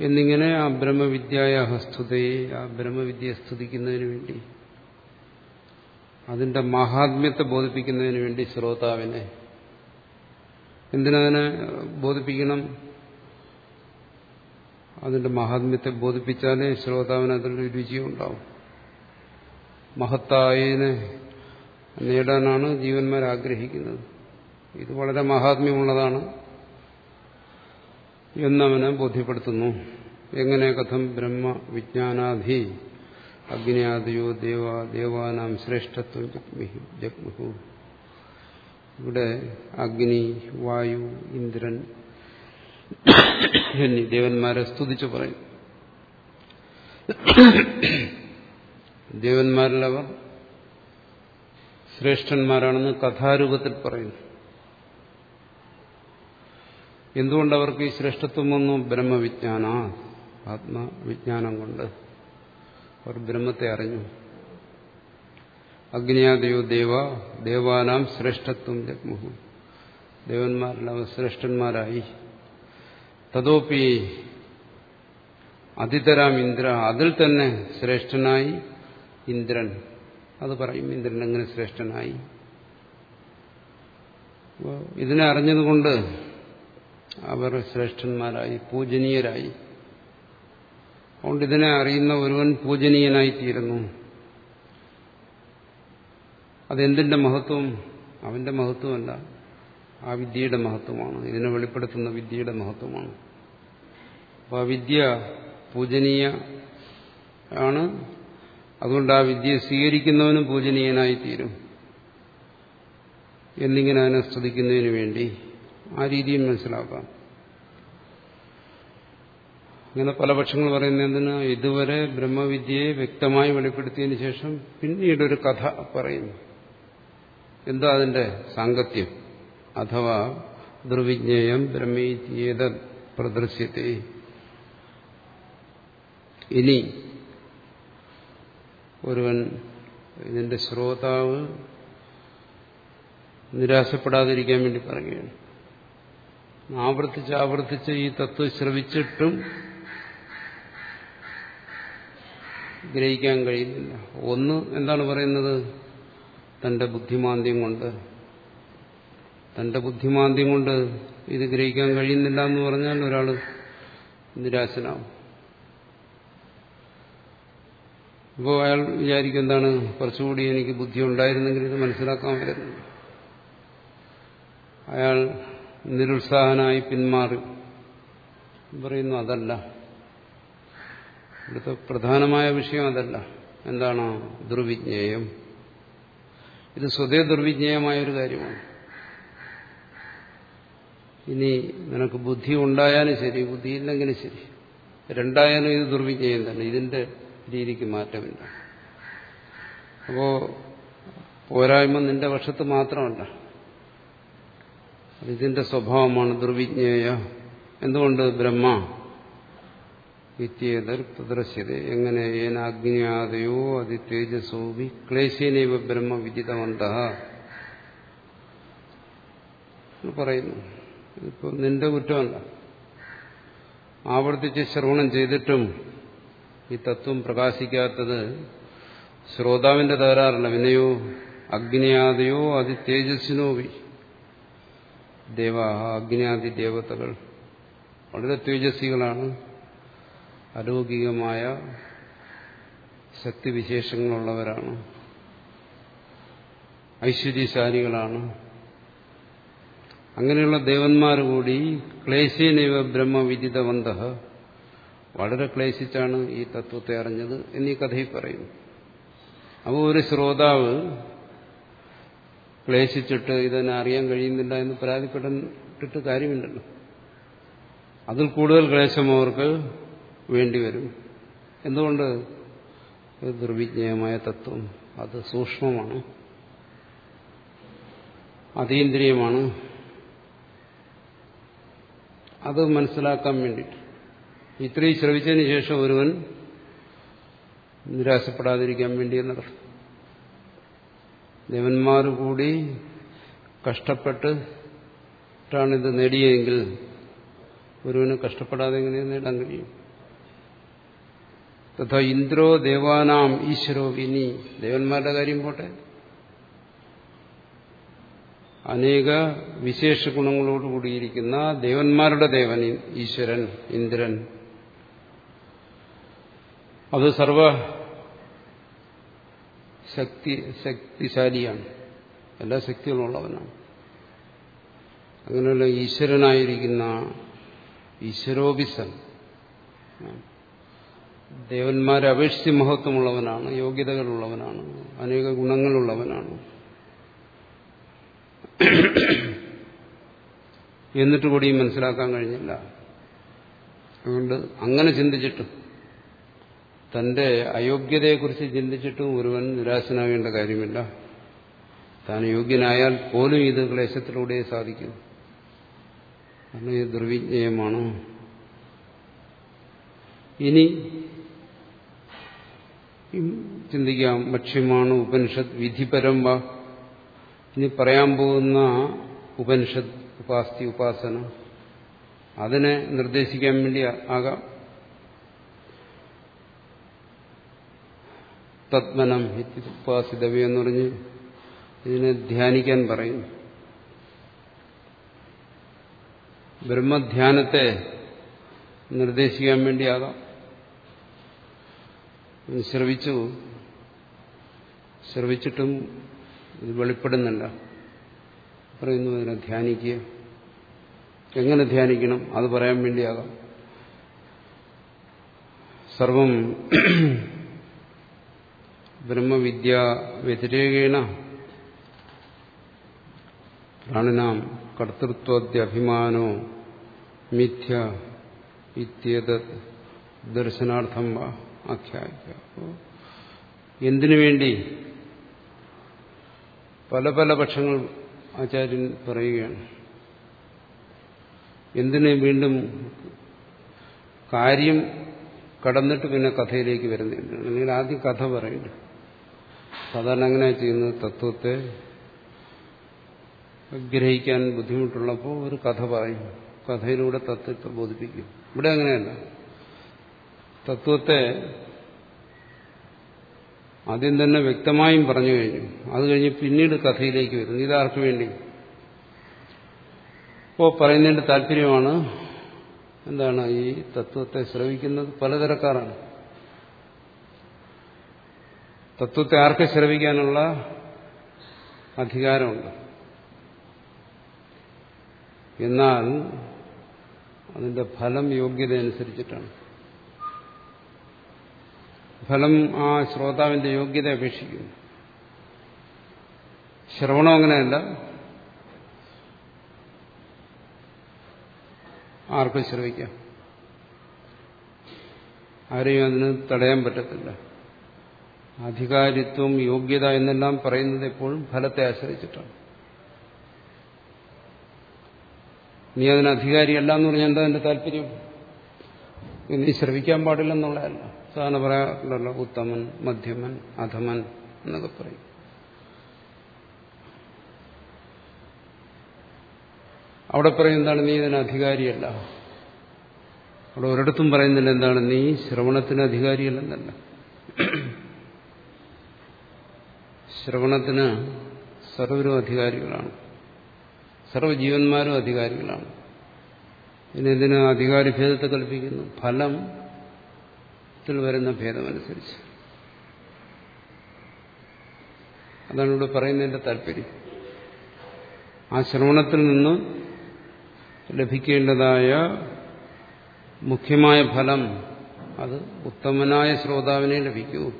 Speaker 1: എന്നിങ്ങനെ ആ ബ്രഹ്മവിദ്യായ സ്തുതയെ ആ ബ്രഹ്മവിദ്യയെ സ്തുതിക്കുന്നതിന് വേണ്ടി അതിന്റെ മഹാത്മ്യത്തെ ബോധിപ്പിക്കുന്നതിന് വേണ്ടി ശ്രോതാവിനെ എന്തിനതിനെ ബോധിപ്പിക്കണം? അതിന്റെ മഹാത്മ്യത്തെ ബോധിപ്പിച്ചാലേ ശ്രോതാവിന് അതിലൊരു രുചിയുണ്ടാവും. മഹത്തായതിനെ നേടാനാണ് ജീവന്മാർ ആഗ്രഹിക്കുന്നത് ഇത് വളരെ മഹാത്മ്യമുള്ളതാണ് എന്നവനെ ബോധ്യപ്പെടുത്തുന്നു. എങ്ങനെ കഥം ബ്രഹ്മ വിജ്ഞാനാധി അഗ്നിയാദിയോ ദേവ ദേവാനാം ശ്രേഷ്ഠത്വം ജഗ്മുഹു. ഇവിടെ അഗ്നി വായു ഇന്ദ്രൻ എന്നീ ദേവന്മാരെ സ്തുതിച്ചു പറയും. ദേവന്മാരിലവർ ശ്രേഷ്ഠന്മാരാണെന്ന് കഥാരൂപത്തിൽ പറയുന്നു. എന്തുകൊണ്ട് അവർക്ക് ഈ ശ്രേഷ്ഠത്വം വന്നു? ബ്രഹ്മവിജ്ഞാന ആത്മവിജ്ഞാനം കൊണ്ട്. അവർ ബ്രഹ്മത്തെ അറിഞ്ഞു. അഗ്നിയാദയോ ദേവ ദേവാനാം ശ്രേഷ്ഠത്വം ജഗ്മുഹു. ദേവന്മാരെല്ലാം ശ്രേഷ്ഠന്മാരായി. തഥോപി അതിതരാം ഇന്ദ്ര അതിൽ തന്നെ ശ്രേഷ്ഠനായി ഇന്ദ്രൻ. അത് പറയും ഇന്ദ്രൻ എങ്ങനെ ശ്രേഷ്ഠനായി ഇതിനെ അറിഞ്ഞതുകൊണ്ട് അവർ ശ്രേഷ്ഠന്മാരായി പൂജനീയരായി. അതുകൊണ്ട് ഇതിനെ അറിയുന്ന ഒരുവൻ പൂജനീയനായിത്തീരുന്നു. അതെന്തിന്റെ മഹത്വം? അവന്റെ മഹത്വമല്ല ആ വിദ്യയുടെ മഹത്വമാണ്. ഇതിനെ വെളിപ്പെടുത്തുന്ന വിദ്യയുടെ മഹത്വമാണ്. അപ്പോൾ ആ വിദ്യ പൂജനീയ ആണ്. അതുകൊണ്ട് ആ വിദ്യയെ സ്വീകരിക്കുന്നവനും പൂജനീയനായിത്തീരും. എന്നിങ്ങനെ അതിനെ സ്തുതിക്കുന്നതിന് വേണ്ടി ആ രീതിയും മനസ്സിലാക്കാം. അങ്ങനെ പല പക്ഷങ്ങൾ പറയുന്ന എന്തിന്? ഇതുവരെ ബ്രഹ്മവിദ്യയെ വ്യക്തമായി വെളിപ്പെടുത്തിയതിന് ശേഷം പിന്നീടൊരു കഥ പറയുന്നു എന്താ അതിന്റെ സാങ്കത്യം? അഥവാ ദുർവിജ്ഞേയം ബ്രഹ്മീത്യേത പ്രദർശ്യത്തെ. ഇനി ഒരുവൻ ഇതിന്റെ ശ്രോതാവ് നിരാശപ്പെടാതിരിക്കാൻ വേണ്ടി പറയുകയാണ്. ആവർത്തിച്ച് ആവർത്തിച്ച് ഈ തത്വം ശ്രവിച്ചിട്ടും ഗ്രഹിക്കാൻ കഴിയുന്നില്ല. ഒന്ന് എന്താണ് പറയുന്നത്? തന്റെ ബുദ്ധിമാന്ദ്യം കൊണ്ട്. തന്റെ ബുദ്ധിമാന്ദ്യം കൊണ്ട് ഇത് ഗ്രഹിക്കാൻ കഴിയുന്നില്ല എന്ന് പറഞ്ഞാൽ ഒരാൾ നിരാശനാവും. ഇപ്പോൾ അയാൾ വിചാരിക്കും എന്താണ്? കുറച്ചുകൂടി എനിക്ക് ബുദ്ധി ഉണ്ടായിരുന്നെങ്കിൽ ഇത് മനസ്സിലാക്കാമായിരുന്നു അയാൾ നിരുത്സാഹനായി പിന്മാറി. പറയുന്നു അതല്ല. ഇവിടുത്തെ പ്രധാനമായ വിഷയം അതല്ല. എന്താണ്? ദുർവിജ്ഞേയം. ഇത് സ്വതേ ദുർവിജ്ഞേയമായ ഒരു കാര്യമാണ്. ഇനി നിനക്ക് ബുദ്ധി ഉണ്ടായാലും ശരി ബുദ്ധിയില്ലെങ്കിലും ശരി. രണ്ടായാലും ഇത് ദുർവിജ്ഞേയം തന്നെ. ഇതിന്റെ രീതിക്ക് മാറ്റമില്ല. അപ്പോ പോരായ്മ നിന്റെ പക്ഷത്ത് മാത്രമല്ല. ഇതിന്റെ സ്വഭാവമാണ് ദുർവിജ്ഞേയ. എന്തുകൊണ്ട് ബ്രഹ്മ? വിത്യേതർ പ്രദർശ്യത. എങ്ങനെ ഏനാഗ്നിയാതയോ അതി തേജസ്സോവി ക്ലേശേനൈവ ബ്രഹ്മ വിദിതവന്ത പറയുന്നു. ഇപ്പൊ നിന്റെ കുറ്റമല്ല. ആവർത്തിച്ച് ശ്രവണം ചെയ്തിട്ടും ഈ തത്വം പ്രകാശിക്കാത്തത് ശ്രോതാവിന്റെ തകരാറല്ല. വിനയോ അഗ്നിയാദിയോ അതി തേജസ്സിനോവി ദേവ അഗ്നിയാദി ദേവതകൾ വളരെ തേജസ്വികളാണ് അലൗകികമായ ശക്തിവിശേഷങ്ങളുള്ളവരാണ്. ഐശ്വര്യശാലികളാണ്. അങ്ങനെയുള്ള ദേവന്മാർ കൂടി ക്ലേശേനൈവ ബ്രഹ്മവിദിതവന്ത. വളരെ ക്ലേശിച്ചാണ് ഈ തത്വത്തെ അറിഞ്ഞത് എന്നീ കഥയിൽ പറയുന്നു. അപ്പോൾ ഒരു ശ്രോതാവ് ക്ലേശിച്ചിട്ട് ഇതിനെ അറിയാൻ കഴിയുന്നില്ല എന്ന് പരാതിപ്പെട്ടിട്ട് കാര്യമില്ലല്ലോ. അതിൽ കൂടുതൽ ക്ലേശം അവർക്ക് വേണ്ടിവരും എന്തുകൊണ്ട്? ദുർവിജ്ഞേയമായ തത്വം. അത് സൂക്ഷ്മമാണ്. അതീന്ദ്രിയമാണ്. അത് മനസ്സിലാക്കാൻ വേണ്ടിയിട്ട്. ഇത്രയും ശ്രവിച്ചതിന് ശേഷം ഒരുവൻ നിരാശപ്പെടാതിരിക്കാൻ വേണ്ടി എന്നർത്ഥം ദേവന്മാർ കൂടി കഷ്ടപ്പെട്ടിട്ടാണ് ഇത് നേടിയതെങ്കിൽ ഒരുവന് കഷ്ടപ്പെടാതെ എങ്ങനെ നേടാൻ കഴിയും. തഥാ ഇന്ദ്രോ ദേവാനാം ഈശ്വരോ ഇനി ദേവന്മാരുടെ കാര്യം പോട്ടെ. അനേക വിശേഷ ഗുണങ്ങളോടുകൂടിയിരിക്കുന്ന ദേവന്മാരുടെ ദേവൻ ഈശ്വരൻ ഇന്ദ്രൻ. അത് സർവ ശക്തി ശക്തിശാലിയാണ്. എല്ലാ ശക്തികളുമുള്ളവനാണ് അങ്ങനെയുള്ള ഈശ്വരനായിരിക്കുന്ന ഈശ്വരോപിസൻ ദേവന്മാരെ അപേക്ഷിച്ച് മഹത്വമുള്ളവനാണ് യോഗ്യതകളുള്ളവനാണ് അനേക ഗുണങ്ങളുള്ളവനാണ്. എന്നിട്ട് കൂടിയും മനസ്സിലാക്കാൻ കഴിഞ്ഞില്ല. അതുകൊണ്ട് അങ്ങനെ ചിന്തിച്ചിട്ടും തന്റെ അയോഗ്യതയെക്കുറിച്ച് ചിന്തിച്ചിട്ടും ഒരുവൻ നിരാശനാകേണ്ട കാര്യമില്ല. താൻ യോഗ്യനായാൽ പോലും ഇത് ക്ലേശത്തിലൂടെ സാധിക്കും. കാരണം ഇത് ദുർവിജ്ഞേയമാണ്. ഇനി ചിന്തിക്കാം. ഭക്ഷ്യമാണ് ഉപനിഷത്ത് വിധിപരം വാ ഇനി പറയാൻ പോകുന്ന ഉപനിഷത്ത് ഉപാസ്തി ഉപാസന. അതിനെ നിർദ്ദേശിക്കാൻ വേണ്ടി ആകാം. തത്മനം ഉപാസിതവ്യം എന്ന് പറഞ്ഞ് ഇതിനെ ധ്യാനിക്കാൻ പറയുന്നു ബ്രഹ്മധ്യാനത്തെ നിർദ്ദേശിക്കാൻ വേണ്ടിയാകാം. ശ്രവിച്ചു. ശ്രവിച്ചിട്ടും ഇത് വെളിപ്പെടുന്നില്ല. പറയുന്നു അതിനെ ധ്യാനിക്കുക. എങ്ങനെ ധ്യാനിക്കണം? അത് പറയാൻ വേണ്ടിയാകാം. സർവം ബ്രഹ്മവിദ്യ വ്യതിരേകേണ പ്രാണിനാം കർത്തൃത്വദ്യഭിമാനോ മിഥ്യ ഇത്യത് ദർശനാർത്ഥം ആഖ്യായിക്ക എന്തിനു വേണ്ടി? പല പല പക്ഷങ്ങൾ ആചാര്യൻ പറയുകയാണ്. എന്തിന് വീണ്ടും കാര്യം കടന്നിട്ട് പിന്നെ കഥയിലേക്ക് വരുന്നുണ്ട് അല്ലെങ്കിൽ ആദ്യം കഥ പറയുന്നു. സാധാരണ അങ്ങനെ ചെയ്യുന്നത് തത്വത്തെ ഗ്രഹിക്കാൻ ബുദ്ധിമുട്ടുള്ളപ്പോൾ ഒരു കഥ പറയും. കഥയിലൂടെ തത്വത്തെ ബോധിപ്പിക്കും. ഇവിടെ അങ്ങനെയല്ല. തത്വത്തെ ആദ്യം തന്നെ വ്യക്തമായും പറഞ്ഞു കഴിഞ്ഞു. അത് കഴിഞ്ഞ് പിന്നീട് കഥയിലേക്ക് വരുന്നു ഇതാർക്ക് വേണ്ടി? ഇപ്പോൾ പറയുന്നതിന്റെ താല്പര്യമാണ് എന്താണ് ഈ തത്വത്തെ ശ്രവിക്കുന്നത് പലതരക്കാരാണ്. തത്വത്തെ ആർക്ക് ശ്രവിക്കാനുള്ള അധികാരമുണ്ട്? എന്നാൽ അതിന്റെ ഫലം യോഗ്യത അനുസരിച്ചിട്ടാണ് ഫലം ആ ശ്രോതാവിന്റെ യോഗ്യത അപേക്ഷിക്കുന്നു. ശ്രവണം അങ്ങനെയല്ല. ആർക്കും ശ്രവിക്കാം. ആരെയും അതിന് തടയാൻ പറ്റത്തില്ല. അധികാരിത്വം യോഗ്യത എന്നെല്ലാം പറയുന്നത് എപ്പോഴും ഫലത്തെ ആശ്രയിച്ചിട്ടാണ്. നീ അതിന് അധികാരിയല്ല എന്ന് പറഞ്ഞാൽ എന്താ എന്റെ താല്പര്യം? നീ ശ്രവിക്കാൻ പാടില്ലെന്നുള്ളതല്ല. സാധാരണ പറയാറുണ്ടല്ലോ ഉത്തമൻ മധ്യമൻ അധമൻ എന്നൊക്കെ പറയും. അവിടെ പറയുന്നതാണ് നീ ഇതിന് അധികാരിയല്ല? അവിടെ ഒരിടത്തും പറയുന്നില്ല എന്താണ് നീ ശ്രവണത്തിന് അധികാരിയല്ലെന്നല്ല. ശ്രവണത്തിന് സർവരും അധികാരികളാണ് സർവജീവന്മാരും അധികാരികളാണ്. പിന്നെ ഇതിന് അധികാരഭേദത്തെ കൽപ്പിക്കുന്നു ഫലത്തിൽ വരുന്ന ഭേദമനുസരിച്ച്. അതാണ് ഇവിടെ പറയുന്നതിന്റെ താല്പര്യം. ആ ശ്രവണത്തിൽ നിന്ന് ലഭിക്കേണ്ടതായ മുഖ്യമായ ഫലം അത് ഉത്തമനായ ശ്രോതാവിനെ ലഭിക്കൂ.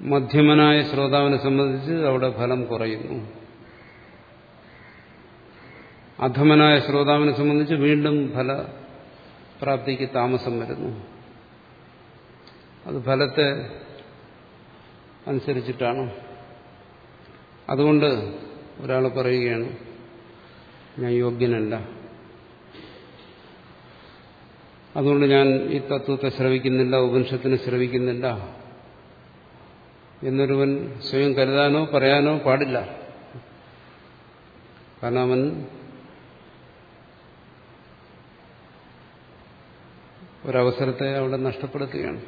Speaker 1: മധ്യമനായ ശ്രോതാവിനെ സംബന്ധിച്ച് അവിടെ ഫലം കുറയുന്നു. അധമനായ ശ്രോതാവിനെ സംബന്ധിച്ച് വീണ്ടും ഫലപ്രാപ്തിക്ക് താമസം വരുന്നു. അത് ഫലത്തെ അനുസരിച്ചിട്ടാണ്. അതുകൊണ്ട് ഒരാൾ പറയുകയാണ് ഞാൻ യോഗ്യനല്ല. അതുകൊണ്ട് ഞാൻ ഈ തത്വത്തെ ശ്രവിക്കുന്നില്ല ഉപനിഷത്തിനെ ശ്രവിക്കുന്നില്ല. എന്നൊരുവൻ സ്വയം കരുതാനോ പറയാനോ പാടില്ല. കാരണം അവൻ ഒരവസരത്തെ അവിടെ നഷ്ടപ്പെടുത്തുകയാണ്.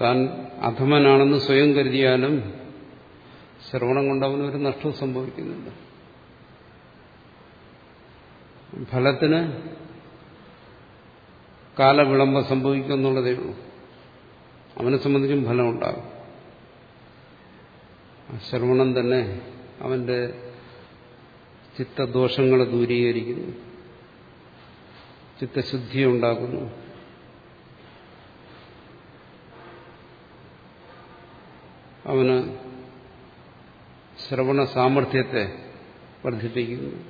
Speaker 1: താൻ അധമനാണെന്ന് സ്വയം കരുതിയാലും ശ്രവണം കൊണ്ട് അവന് ഒരു നഷ്ടം സംഭവിക്കുന്നുണ്ട്. ഫലത്തിന് കാലവിളംബം സംഭവിക്കുന്നുള്ളതേ ഉള്ളൂ. അവനെ സംബന്ധിച്ചും ഫലമുണ്ടാകും. ശ്രവണം തന്നെ അവന്റെ ചിത്തദോഷങ്ങളെ ദൂരീകരിക്കുന്നു. ചിത്തശുദ്ധി ഉണ്ടാക്കുന്നു. അവന് ശ്രവണ സാമർഥ്യത്തെ വർദ്ധിപ്പിക്കുന്നു.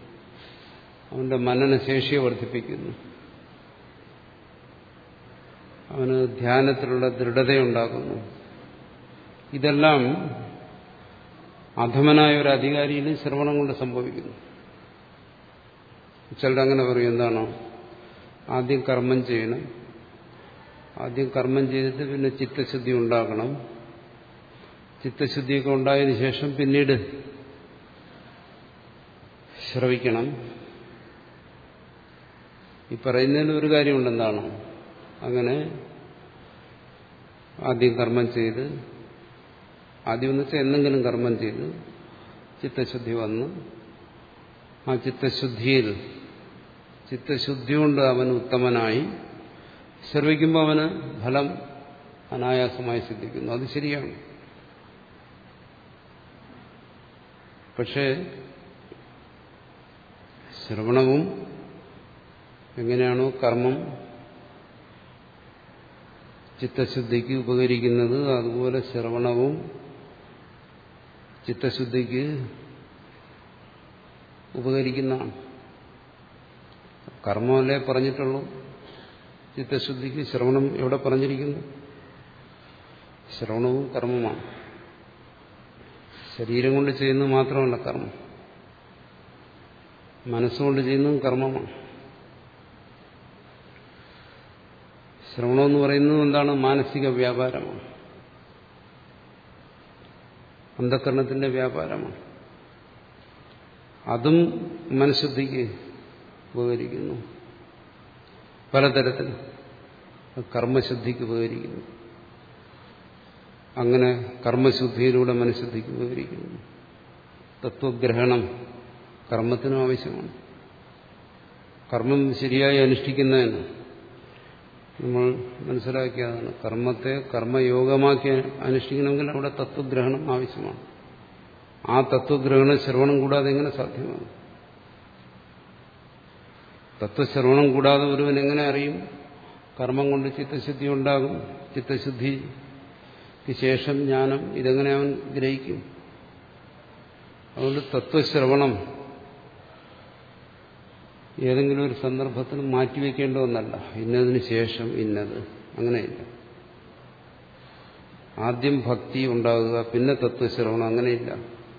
Speaker 1: അവന്റെ മനനശേഷിയെ വർദ്ധിപ്പിക്കുന്നു. അവന് ധ്യാനത്തിലുള്ള ദൃഢതയുണ്ടാക്കുന്നു ഇതെല്ലാം അധമനായ ഒരു അധികാരിയിൽ ശ്രവണം കൊണ്ട് സംഭവിക്കുന്നു. ചിലരങ്ങനെ പറയും എന്താണോ? ആദ്യം കർമ്മം ചെയ്യണം. ആദ്യം കർമ്മം ചെയ്തിട്ട് പിന്നെ ചിത്തശുദ്ധി ഉണ്ടാക്കണം ചിത്തശുദ്ധിയൊക്കെ ഉണ്ടായതിനു ശേഷം പിന്നീട് ശ്രവിക്കണം. ഈ പറയുന്നതിന് ഒരു കാര്യമുണ്ടെന്താണ്? അങ്ങനെ ആദ്യം കർമ്മം ചെയ്ത് ആദ്യം എന്ന് വെച്ചാൽ എന്തെങ്കിലും കർമ്മം ചെയ്ത് ചിത്തശുദ്ധി വന്ന്. ആ ചിത്തശുദ്ധിയിൽ ചിത്തശുദ്ധി കൊണ്ട് അവൻ ഉത്തമനായി. ശ്രവിക്കുമ്പോൾ അവന് ഫലം അനായാസമായി സിദ്ധിക്കുന്നു. അത് ശരിയാണ്. പക്ഷേ ശ്രവണവും എങ്ങനെയാണോ കർമ്മം ചിത്തശുദ്ധിക്ക് ഉപകരിക്കുന്നത് അതുപോലെ ശ്രവണവും ചിത്തശുദ്ധിക്ക് ഉപകരിക്കുന്നതാണ്. കർമ്മമല്ലേ പറഞ്ഞിട്ടുള്ളൂ? ചിത്തശുദ്ധിക്ക് ശ്രവണം എവിടെ പറഞ്ഞിരിക്കുന്നു? ശ്രവണവും കർമ്മമാണ്. ശരീരം കൊണ്ട് ചെയ്യുന്നത് മാത്രമല്ല കർമ്മം. മനസ്സുകൊണ്ട് ചെയ്യുന്നതും കർമ്മമാണ്. ശ്രവണമെന്ന് പറയുന്നത് എന്താണ്? മാനസിക വ്യാപാരമാണ്. അന്ധകരണത്തിന്റെ വ്യാപാരമാണ്. അതും മനഃശുദ്ധിക്ക് ഉപകരിക്കുന്നു. പലതരത്തിൽ കർമ്മശുദ്ധിക്ക് ഉപകരിക്കുന്നു. അങ്ങനെ കർമ്മശുദ്ധിയിലൂടെ മനഃശുദ്ധിക്ക് ഉപകരിക്കുന്നു. തത്വഗ്രഹണം കർമ്മത്തിനും ആവശ്യമാണ്. കർമ്മം ശരിയായി അനുഷ്ഠിക്കുന്നതിന് നമ്മൾ മനസ്സിലാക്കിയതാണ്. കർമ്മത്തെ കർമ്മയോഗമാക്കി അനുഷ്ഠിക്കണമെങ്കിൽ അവിടെ തത്വഗ്രഹണം ആവശ്യമാണ്. ആ തത്വഗ്രഹണം ശ്രവണം കൂടാതെ എങ്ങനെ സാധ്യമാണ്? തത്വശ്രവണം കൂടാതെ ഒരുവൻ എങ്ങനെ അറിയും? കർമ്മം കൊണ്ട് ചിത്തശുദ്ധി ഉണ്ടാകും. ചിത്തശുദ്ധിക്ക് ശേഷം ജ്ഞാനം ഇതെങ്ങനെ അവൻ ഗ്രഹിക്കും? അതുകൊണ്ട് തത്വശ്രവണം ഏതെങ്കിലും ഒരു സന്ദർഭത്തിൽ മാറ്റിവെക്കേണ്ട ഒന്നല്ല. ഇന്നതിന് ശേഷം ഇന്നത്. അങ്ങനെയില്ല. ആദ്യം ഭക്തി ഉണ്ടാകുക പിന്നെ തത്വശ്രവണം. അങ്ങനെയില്ല.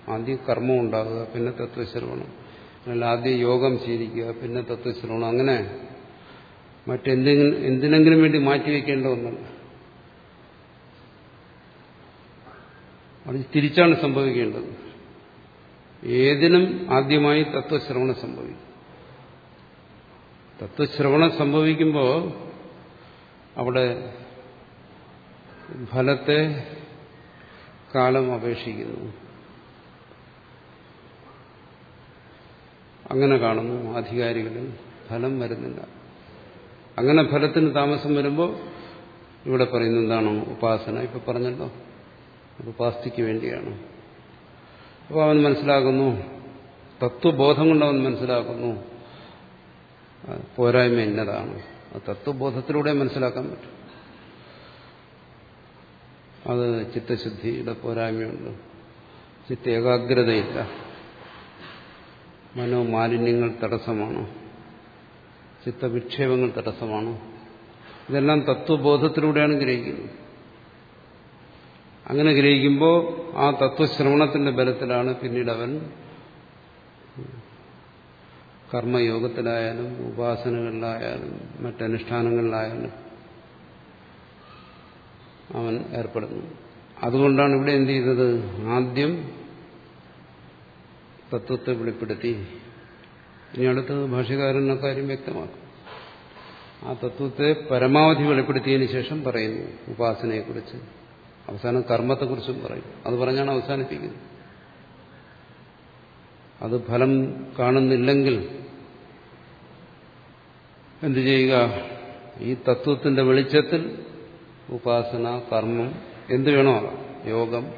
Speaker 1: ആദ്യം കർമ്മം ഉണ്ടാകുക പിന്നെ തത്വശ്രവണം. അല്ല ആദ്യം യോഗം ശീലിക്കുക പിന്നെ തത്വശ്രവണം. അങ്ങനെ മറ്റെന്തെങ്കിലും എന്തിനെങ്കിലും വേണ്ടി മാറ്റിവെക്കേണ്ട ഒന്നല്ല. അത് തിരിച്ചാണ് സംഭവിക്കേണ്ടത്. ഏതിനും ആദ്യമായി തത്വശ്രവണം സംഭവിക്കും. തത്വശ്രവണം സംഭവിക്കുമ്പോൾ അവിടെ ഫലത്തെ കാലം അപേക്ഷിക്കുന്നു. അങ്ങനെ കാണുന്നു അധികാരികളിൽ ഫലം വരുന്നില്ല. അങ്ങനെ ഫലത്തിന് താമസം വരുമ്പോൾ ഇവിടെ പറയുന്നത് എന്താണോ ഉപാസന? ഇപ്പൊ പറഞ്ഞല്ലോ ഉപാസ്തിക്ക് വേണ്ടിയാണ്. അപ്പോൾ അവൻ മനസ്സിലാക്കുന്നു തത്വബോധം കൊണ്ട് അവൻ മനസ്സിലാക്കുന്നു. പോരായ്മ എന്നതാണ് തത്വബോധത്തിലൂടെ മനസ്സിലാക്കാൻ പറ്റും. അത് ചിത്തശുദ്ധിയുടെ പോരായ്മയുണ്ട്. ചിത്ത ഏകാഗ്രതയില്ല മനോമാലിന്യങ്ങൾ തടസ്സമാണ്. ചിത്തവിക്ഷേപങ്ങൾ തടസ്സമാണ്. ഇതെല്ലാം തത്വബോധത്തിലൂടെയാണ് ഗ്രഹിക്കുന്നത്. അങ്ങനെ ഗ്രഹിക്കുമ്പോൾ ആ തത്വശ്രവണത്തിന്റെ ബലത്തിലാണ് പിന്നീട് അവൻ കർമ്മയോഗത്തിലായാലും ഉപാസനകളിലായാലും മറ്റനുഷ്ഠാനങ്ങളിലായാലും അവൻ ഏർപ്പെടുന്നു. അതുകൊണ്ടാണ് ഇവിടെ എന്ത് ചെയ്തത്? ആദ്യം തത്വത്തെ വെളിപ്പെടുത്തി. ഇനി അടുത്ത് ഭാഷകാരൻ കാര്യം വ്യക്തമാക്കും. ആ തത്വത്തെ പരമാവധി വെളിപ്പെടുത്തിയതിനു ശേഷം പറയുന്നു ഉപാസനയെക്കുറിച്ച്. അവസാനം കർമ്മത്തെക്കുറിച്ചും പറയും അത് പറഞ്ഞാണ് അവസാനിപ്പിക്കുന്നത്. അത് ഫലം കാണുന്നില്ലെങ്കിൽ എന്തു ചെയ്യുക? ഈ തത്വത്തിന്റെ വെളിച്ചത്തിൽ ഉപാസന കർമ്മം എന്തു വേണോ യോഗം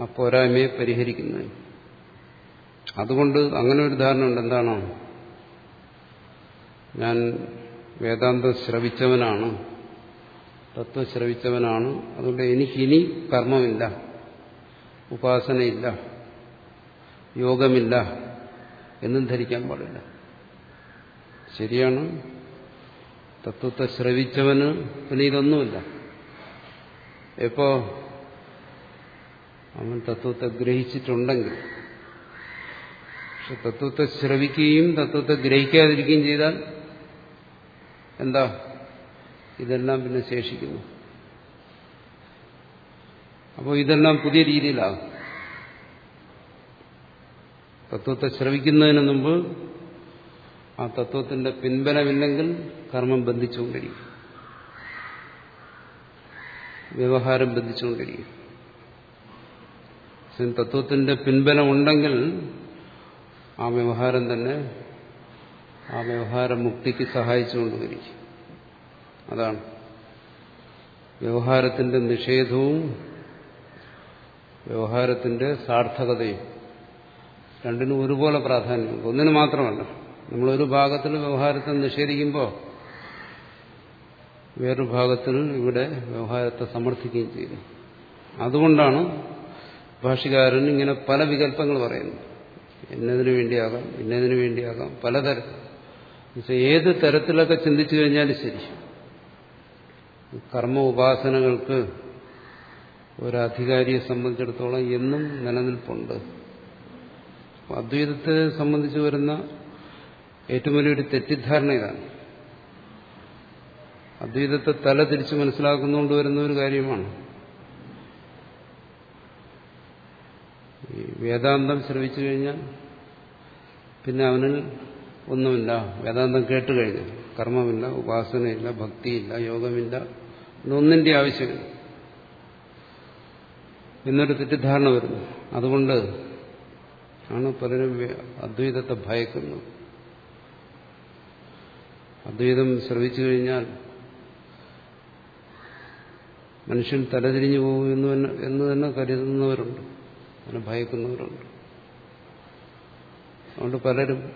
Speaker 1: ആ പോരായ്മയെ പരിഹരിക്കുന്നതിന് അതുകൊണ്ട് അങ്ങനെ ഒരു ധാരണ ഉണ്ട്. എന്താണോ? ഞാൻ വേദാന്തം ശ്രവിച്ചവനാണ്. തത്വം ശ്രവിച്ചവനാണ്. അതുകൊണ്ട് എനിക്കിനി കർമ്മമില്ല. ഉപാസനയില്ല. യോഗമില്ല എന്നും ധരിക്കാൻ പാടില്ല. ശരിയാണ്. തത്വത്തെ ശ്രവിച്ചവന് പിന്നെ ഇതൊന്നുമില്ല. എപ്പോ? അവൻ തത്വത്തെ ഗ്രഹിച്ചിട്ടുണ്ടെങ്കിൽ. പക്ഷെ തത്വത്തെ ശ്രവിക്കുകയും തത്വത്തെ ഗ്രഹിക്കാതിരിക്കുകയും ചെയ്താൽ എന്താ? ഇതെല്ലാം പിന്നെ ശേഷിക്കുന്നു. അപ്പോൾ ഇതെല്ലാം പുതിയ രീതിയിലാകും. തത്വത്തെ ശ്രവിക്കുന്നതിന് മുമ്പ് ആ തത്വത്തിന്റെ പിൻബലമില്ലെങ്കിൽ കർമ്മം ബന്ധിച്ചുകൊണ്ടിരിക്കും. വ്യവഹാരം ബന്ധിച്ചുകൊണ്ടിരിക്കും. തത്വത്തിന്റെ പിൻബലം ഉണ്ടെങ്കിൽ ആ വ്യവഹാരം തന്നെ ആ വ്യവഹാര മുക്തിക്ക് സഹായിച്ചുകൊണ്ടിരിക്കും അതാണ്. വ്യവഹാരത്തിന്റെ നിഷേധവും വ്യവഹാരത്തിന്റെ സാർത്ഥകതയും. രണ്ടിനും ഒരുപോലെ പ്രാധാന്യം. ഒന്നിന് മാത്രമല്ല. നമ്മളൊരു ഭാഗത്തിൽ വ്യവഹാരത്തെ നിഷേധിക്കുമ്പോൾ വേറൊരു ഭാഗത്തിൽ ഇവിടെ വ്യവഹാരത്തെ സമർത്ഥിക്കുകയും ചെയ്യുന്നു അതുകൊണ്ടാണ് ഭാഷകാരൻ ഇങ്ങനെ പല വികല്പങ്ങൾ പറയുന്നത്. എന്നതിനു വേണ്ടിയാകാം ഇന്നതിനു വേണ്ടിയാകാം പലതരം. ഏത് തരത്തിലൊക്കെ ചിന്തിച്ചു കഴിഞ്ഞാലും ശരി. കർമ്മ ഉപാസനകൾക്ക് ഒരധികാരിയെ സംബന്ധിച്ചിടത്തോളം എന്നും നിലനിൽപ്പുണ്ട്. അദ്വൈതത്തെ സംബന്ധിച്ച് വരുന്ന ഏറ്റവും വലിയൊരു തെറ്റിദ്ധാരണ ഇതാണ്. അദ്വൈതത്തെ തല തിരിച്ച് മനസ്സിലാക്കുന്നുകൊണ്ട് വരുന്ന ഒരു കാര്യമാണ്. ഈ വേദാന്തം ശ്രവിച്ചു കഴിഞ്ഞാൽ പിന്നെ അവനിൽ ഒന്നുമില്ല. വേദാന്തം കേട്ട് കഴിഞ്ഞു. കർമ്മമില്ല ഉപാസനയില്ല ഭക്തിയില്ല യോഗമില്ല. ഇതൊന്നിന്റെ ആവശ്യമില്ല. എന്നൊരു തെറ്റിദ്ധാരണ വരുന്നു. അതുകൊണ്ട് ആണ് പലരും അദ്വൈതത്തെ ഭയക്കുന്നത്. അദ്വൈതം ശ്രവിച്ചു കഴിഞ്ഞാൽ മനുഷ്യൻ തലതിരിഞ്ഞു പോകും എന്ന് തന്നെ കരുതുന്നവരുണ്ട്. അതിനെ ഭയക്കുന്നവരുണ്ട്. അതുകൊണ്ട് പലരും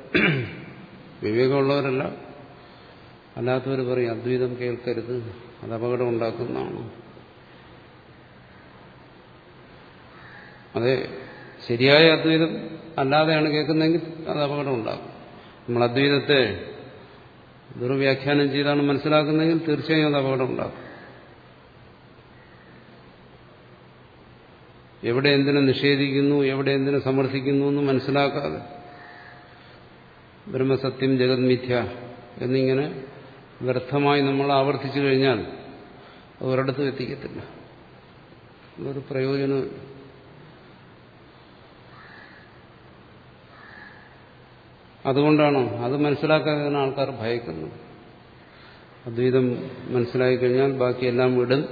Speaker 1: വിവേകമുള്ളവരല്ല. അല്ലാത്തവർ പറയും അദ്വൈതം കേൾക്കരുത്. അത് അപകടം ഉണ്ടാക്കുന്നതാണ്. അതെ ശരിയായ അദ്വൈതം അല്ലാതെയാണ് കേൾക്കുന്നതെങ്കിൽ അത് അപകടം ഉണ്ടാകും. നമ്മൾ അദ്വൈതത്തെ ദുർവ്യാഖ്യാനം ചെയ്താണ് മനസ്സിലാക്കുന്നതെങ്കിൽ തീർച്ചയായും അത് അപകടം ഉണ്ടാകും. എവിടെ എന്തിനെ നിഷേധിക്കുന്നു എവിടെ എന്തിനെ സമർത്ഥിക്കുന്നു എന്ന് മനസ്സിലാക്കാതെ ബ്രഹ്മസത്യം ജഗത് മിഥ്യ എന്നിങ്ങനെ വ്യർത്ഥമായി നമ്മൾ ആവർത്തിച്ചു കഴിഞ്ഞാൽ അത് ഒരിടത്തും എത്തിക്കത്തില്ല. അതൊരു പ്രയോജനം അതുകൊണ്ടാണ്? അത് മനസ്സിലാക്കാൻ ആൾക്കാർ ഭയക്കുന്നത് അദ്വൈതം മനസ്സിലാക്കി കഴിഞ്ഞാൽ ബാക്കിയെല്ലാം വിടും.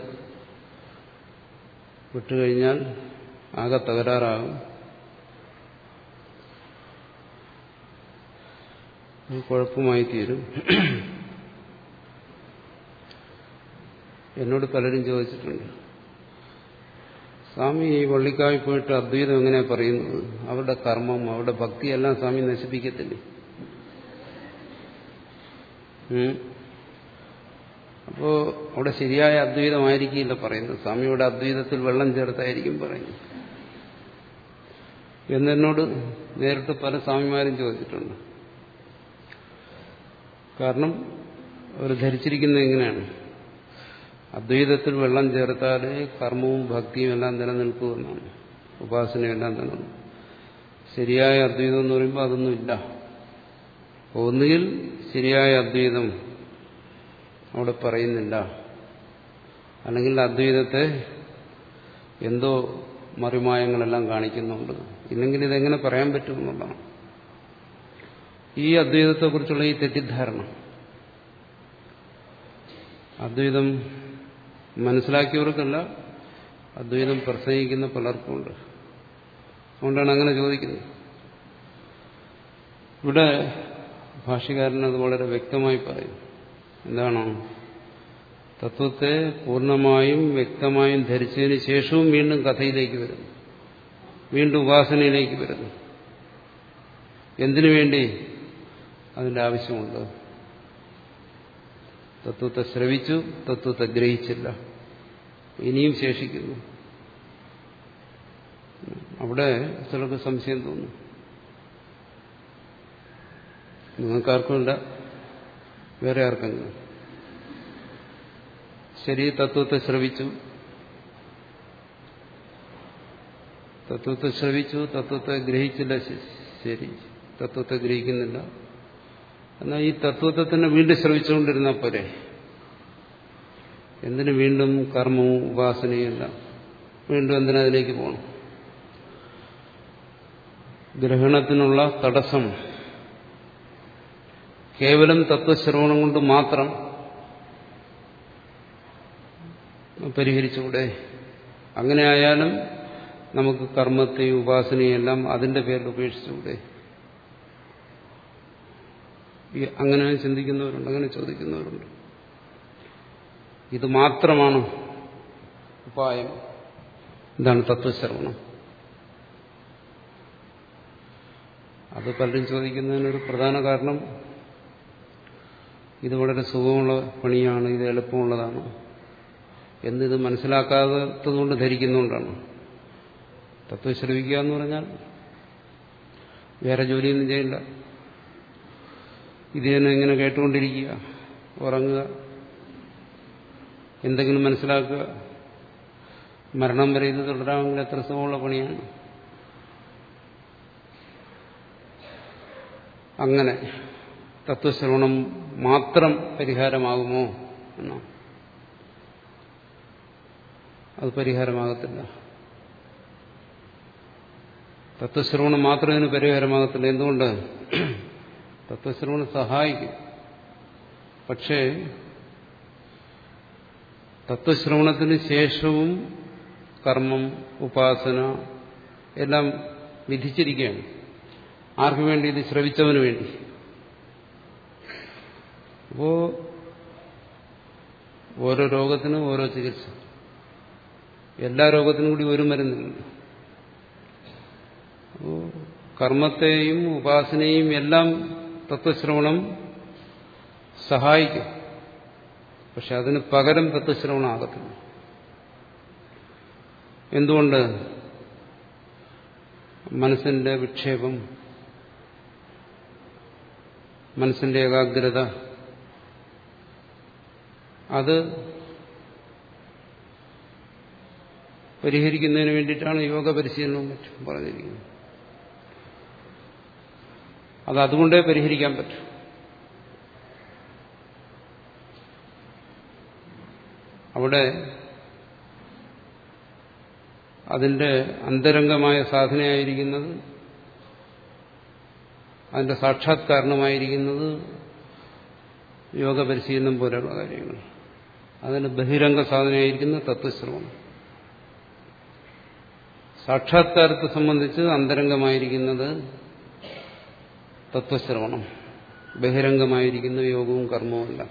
Speaker 1: വിട്ടുകഴിഞ്ഞാൽ ആകെ തകരാറാകും. കുഴപ്പമായി തീരും. എന്നോട് പലരും ചോദിച്ചിട്ടുണ്ട്. സ്വാമി ഈ വള്ളിക്കാവിൽ പോയിട്ട് അദ്വൈതം എങ്ങനെയാ പറയുന്നത്? അവരുടെ കർമ്മം അവരുടെ ഭക്തിയെല്ലാം സ്വാമി നശിപ്പിക്കത്തില്ലേ. അപ്പോ അവിടെ ശരിയായ അദ്വൈതമായിരിക്കില്ല പറയുന്നത്. സ്വാമിയുടെ അദ്വൈതത്തിൽ വെള്ളം ചേർത്തായിരിക്കും പറയുന്നത്. എന്നെന്നോട് നേരിട്ട് പല സ്വാമിമാരും ചോദിച്ചിട്ടുണ്ട്. കാരണം അവർ ധരിച്ചിരിക്കുന്നത് എങ്ങനെയാണ് അദ്വൈതത്തിൽ വെള്ളം ചേർത്താൽ കർമ്മവും ഭക്തിയും എല്ലാം നിലനിൽക്കുമെന്നാണ്. ഉപാസനയെല്ലാം നിലനിൽക്കും. ശരിയായ അദ്വൈതം എന്ന് പറയുമ്പോൾ അതൊന്നുമില്ല ഒന്നുകിൽ ശരിയായ അദ്വൈതം അവിടെ പറയുന്നില്ല. അല്ലെങ്കിൽ അദ്വൈതത്തെ എന്തോ മറിമായങ്ങളെല്ലാം കാണിക്കുന്നുണ്ട്. ഇല്ലെങ്കിൽ ഇതെങ്ങനെ പറയാൻ പറ്റുമെന്നുള്ളതാണ് ഈ അദ്വൈതത്തെക്കുറിച്ചുള്ള ഈ തെറ്റിദ്ധാരണ. അദ്വൈതം മനസ്സിലാക്കിയവർക്കല്ല അദ്വൈതം പ്രസംഗിക്കുന്ന പലർക്കുമുണ്ട്. അതുകൊണ്ടാണ് അങ്ങനെ ചോദിക്കുന്നത്. ഇവിടെ ഭാഷകാരൻ അത് വളരെ വ്യക്തമായി പറയും. എന്താണോ? തത്വത്തെ പൂർണമായും വ്യക്തമായും ധരിച്ചതിന് ശേഷവും വീണ്ടും കഥയിലേക്ക് വരുന്നു. വീണ്ടും ഉപാസനയിലേക്ക് വരുന്നു. എന്തിനു വേണ്ടി? അതിന്റെ ആവശ്യമുണ്ട്. തത്വത്തെ ശ്രവിച്ചു തത്വത്തെ ഗ്രഹിച്ചില്ല. ഇനിയും ശേഷിക്കുന്നു. അവിടെ ചിലർക്ക് സംശയം തോന്നും നിങ്ങൾക്കാർക്കുമില്ല. വേറെ ആർക്കെങ്കിലും. ശരി തത്വത്തെ ശ്രവിച്ചു. തത്വത്തെ ശ്രവിച്ചു തത്വത്തെ ഗ്രഹിച്ചില്ല. ശരി. തത്വത്തെ ഗ്രഹിക്കുന്നില്ല. എന്നാൽ ഈ തത്വത്തെ തന്നെ വീണ്ടും ശ്രവിച്ചുകൊണ്ടിരുന്നാൽ പോലെ എന്തിനു വീണ്ടും കർമ്മവും ഉപാസനയും എല്ലാം വീണ്ടും എന്തിനതിലേക്ക് പോകണം ഗ്രഹണത്തിനുള്ള തടസ്സം കേവലം തത്വശ്രവണം കൊണ്ട് മാത്രം പരിഹരിച്ചുകൂടെ? അങ്ങനെയായാലും നമുക്ക് കർമ്മത്തെയും ഉപാസനയും എല്ലാം അതിന്റെ പേരിൽ ഉപേക്ഷിച്ചുകൂടെ? അങ്ങനെ ചിന്തിക്കുന്നവരുണ്ട് അങ്ങനെ ചോദിക്കുന്നവരുണ്ട്. ഇത് മാത്രമാണ് ഉപായം. ഇതാണ് തത്വശ്രവണം അത് പലരും ചോദിക്കുന്നതിനൊരു പ്രധാന കാരണം ഇത് വളരെ സുഖമുള്ള പണിയാണ് ഇത് എളുപ്പമുള്ളതാണ് എന്നിത് മനസ്സിലാക്കാത്തതുകൊണ്ട് ധരിക്കുന്നുകൊണ്ടാണ് തത്വശ്രവിക്കുക എന്ന് പറഞ്ഞാൽ വേറെ ജോലിയൊന്നും ചെയ്യില്ല. ഇത് തന്നെ ഇങ്ങനെ കേട്ടുകൊണ്ടിരിക്കുക ഉറങ്ങുക എന്തെങ്കിലും മനസ്സിലാക്കുക. മരണം വരെ ഇത് തുടരാമെങ്കിൽ എത്ര സുഖമുള്ള പണിയാണ്. അങ്ങനെ തത്വശ്രവണം മാത്രം പരിഹാരമാകുമോ എന്നോ? അത് പരിഹാരമാകത്തില്ല. തത്വശ്രവണം മാത്രം ഇതിന് പരിഹാരമാകത്തില്ല. എന്തുകൊണ്ട്? തത്വശ്രവണം സഹായിക്കും. പക്ഷേ തത്വശ്രവണത്തിന് ശേഷവും കർമ്മം ഉപാസന എല്ലാം വിധിച്ചിരിക്കുകയാണ്. ആർക്കു വേണ്ടി? ഇത് ശ്രവിച്ചവന് വേണ്ടി. അപ്പോ ഓരോ രോഗത്തിനും ഓരോ ചികിത്സ. എല്ലാ രോഗത്തിനും കൂടി ഒരു മരുന്നില്ല കർമ്മത്തെയും ഉപാസനയും എല്ലാം തത്വശ്രവണം സഹായിക്കും. പക്ഷെ അതിന് പകരം തത്വശ്രവണം ആകത്തില്ല. എന്തുകൊണ്ട്? മനസ്സിന്റെ വിക്ഷേപം മനസ്സിന്റെ ഏകാഗ്രത അത് പരിഹരിക്കുന്നതിന് വേണ്ടിയിട്ടാണ് യോഗ പരിശീലനവും മറ്റും പറഞ്ഞിരിക്കുന്നത്. അത് അതുകൊണ്ടേ പരിഹരിക്കാൻ പറ്റും. അവിടെ അതിന്റെ അന്തരംഗമായ സാധനയായിരിക്കുന്നത് അതിന്റെ സാക്ഷാത്കാരണമായിരിക്കുന്നത് യോഗ പരിശീലനം പോലെയുള്ള കാര്യങ്ങൾ. അതിന് ബഹിരംഗ സാധനയായിരിക്കുന്ന തത്വശ്രവണം. സാക്ഷാത്കാരത്തെ സംബന്ധിച്ച് അന്തരംഗമായിരിക്കുന്നത് തത്വശ്രവണം. ബഹിരംഗമായിരിക്കുന്ന യോഗവും കർമ്മവുമല്ല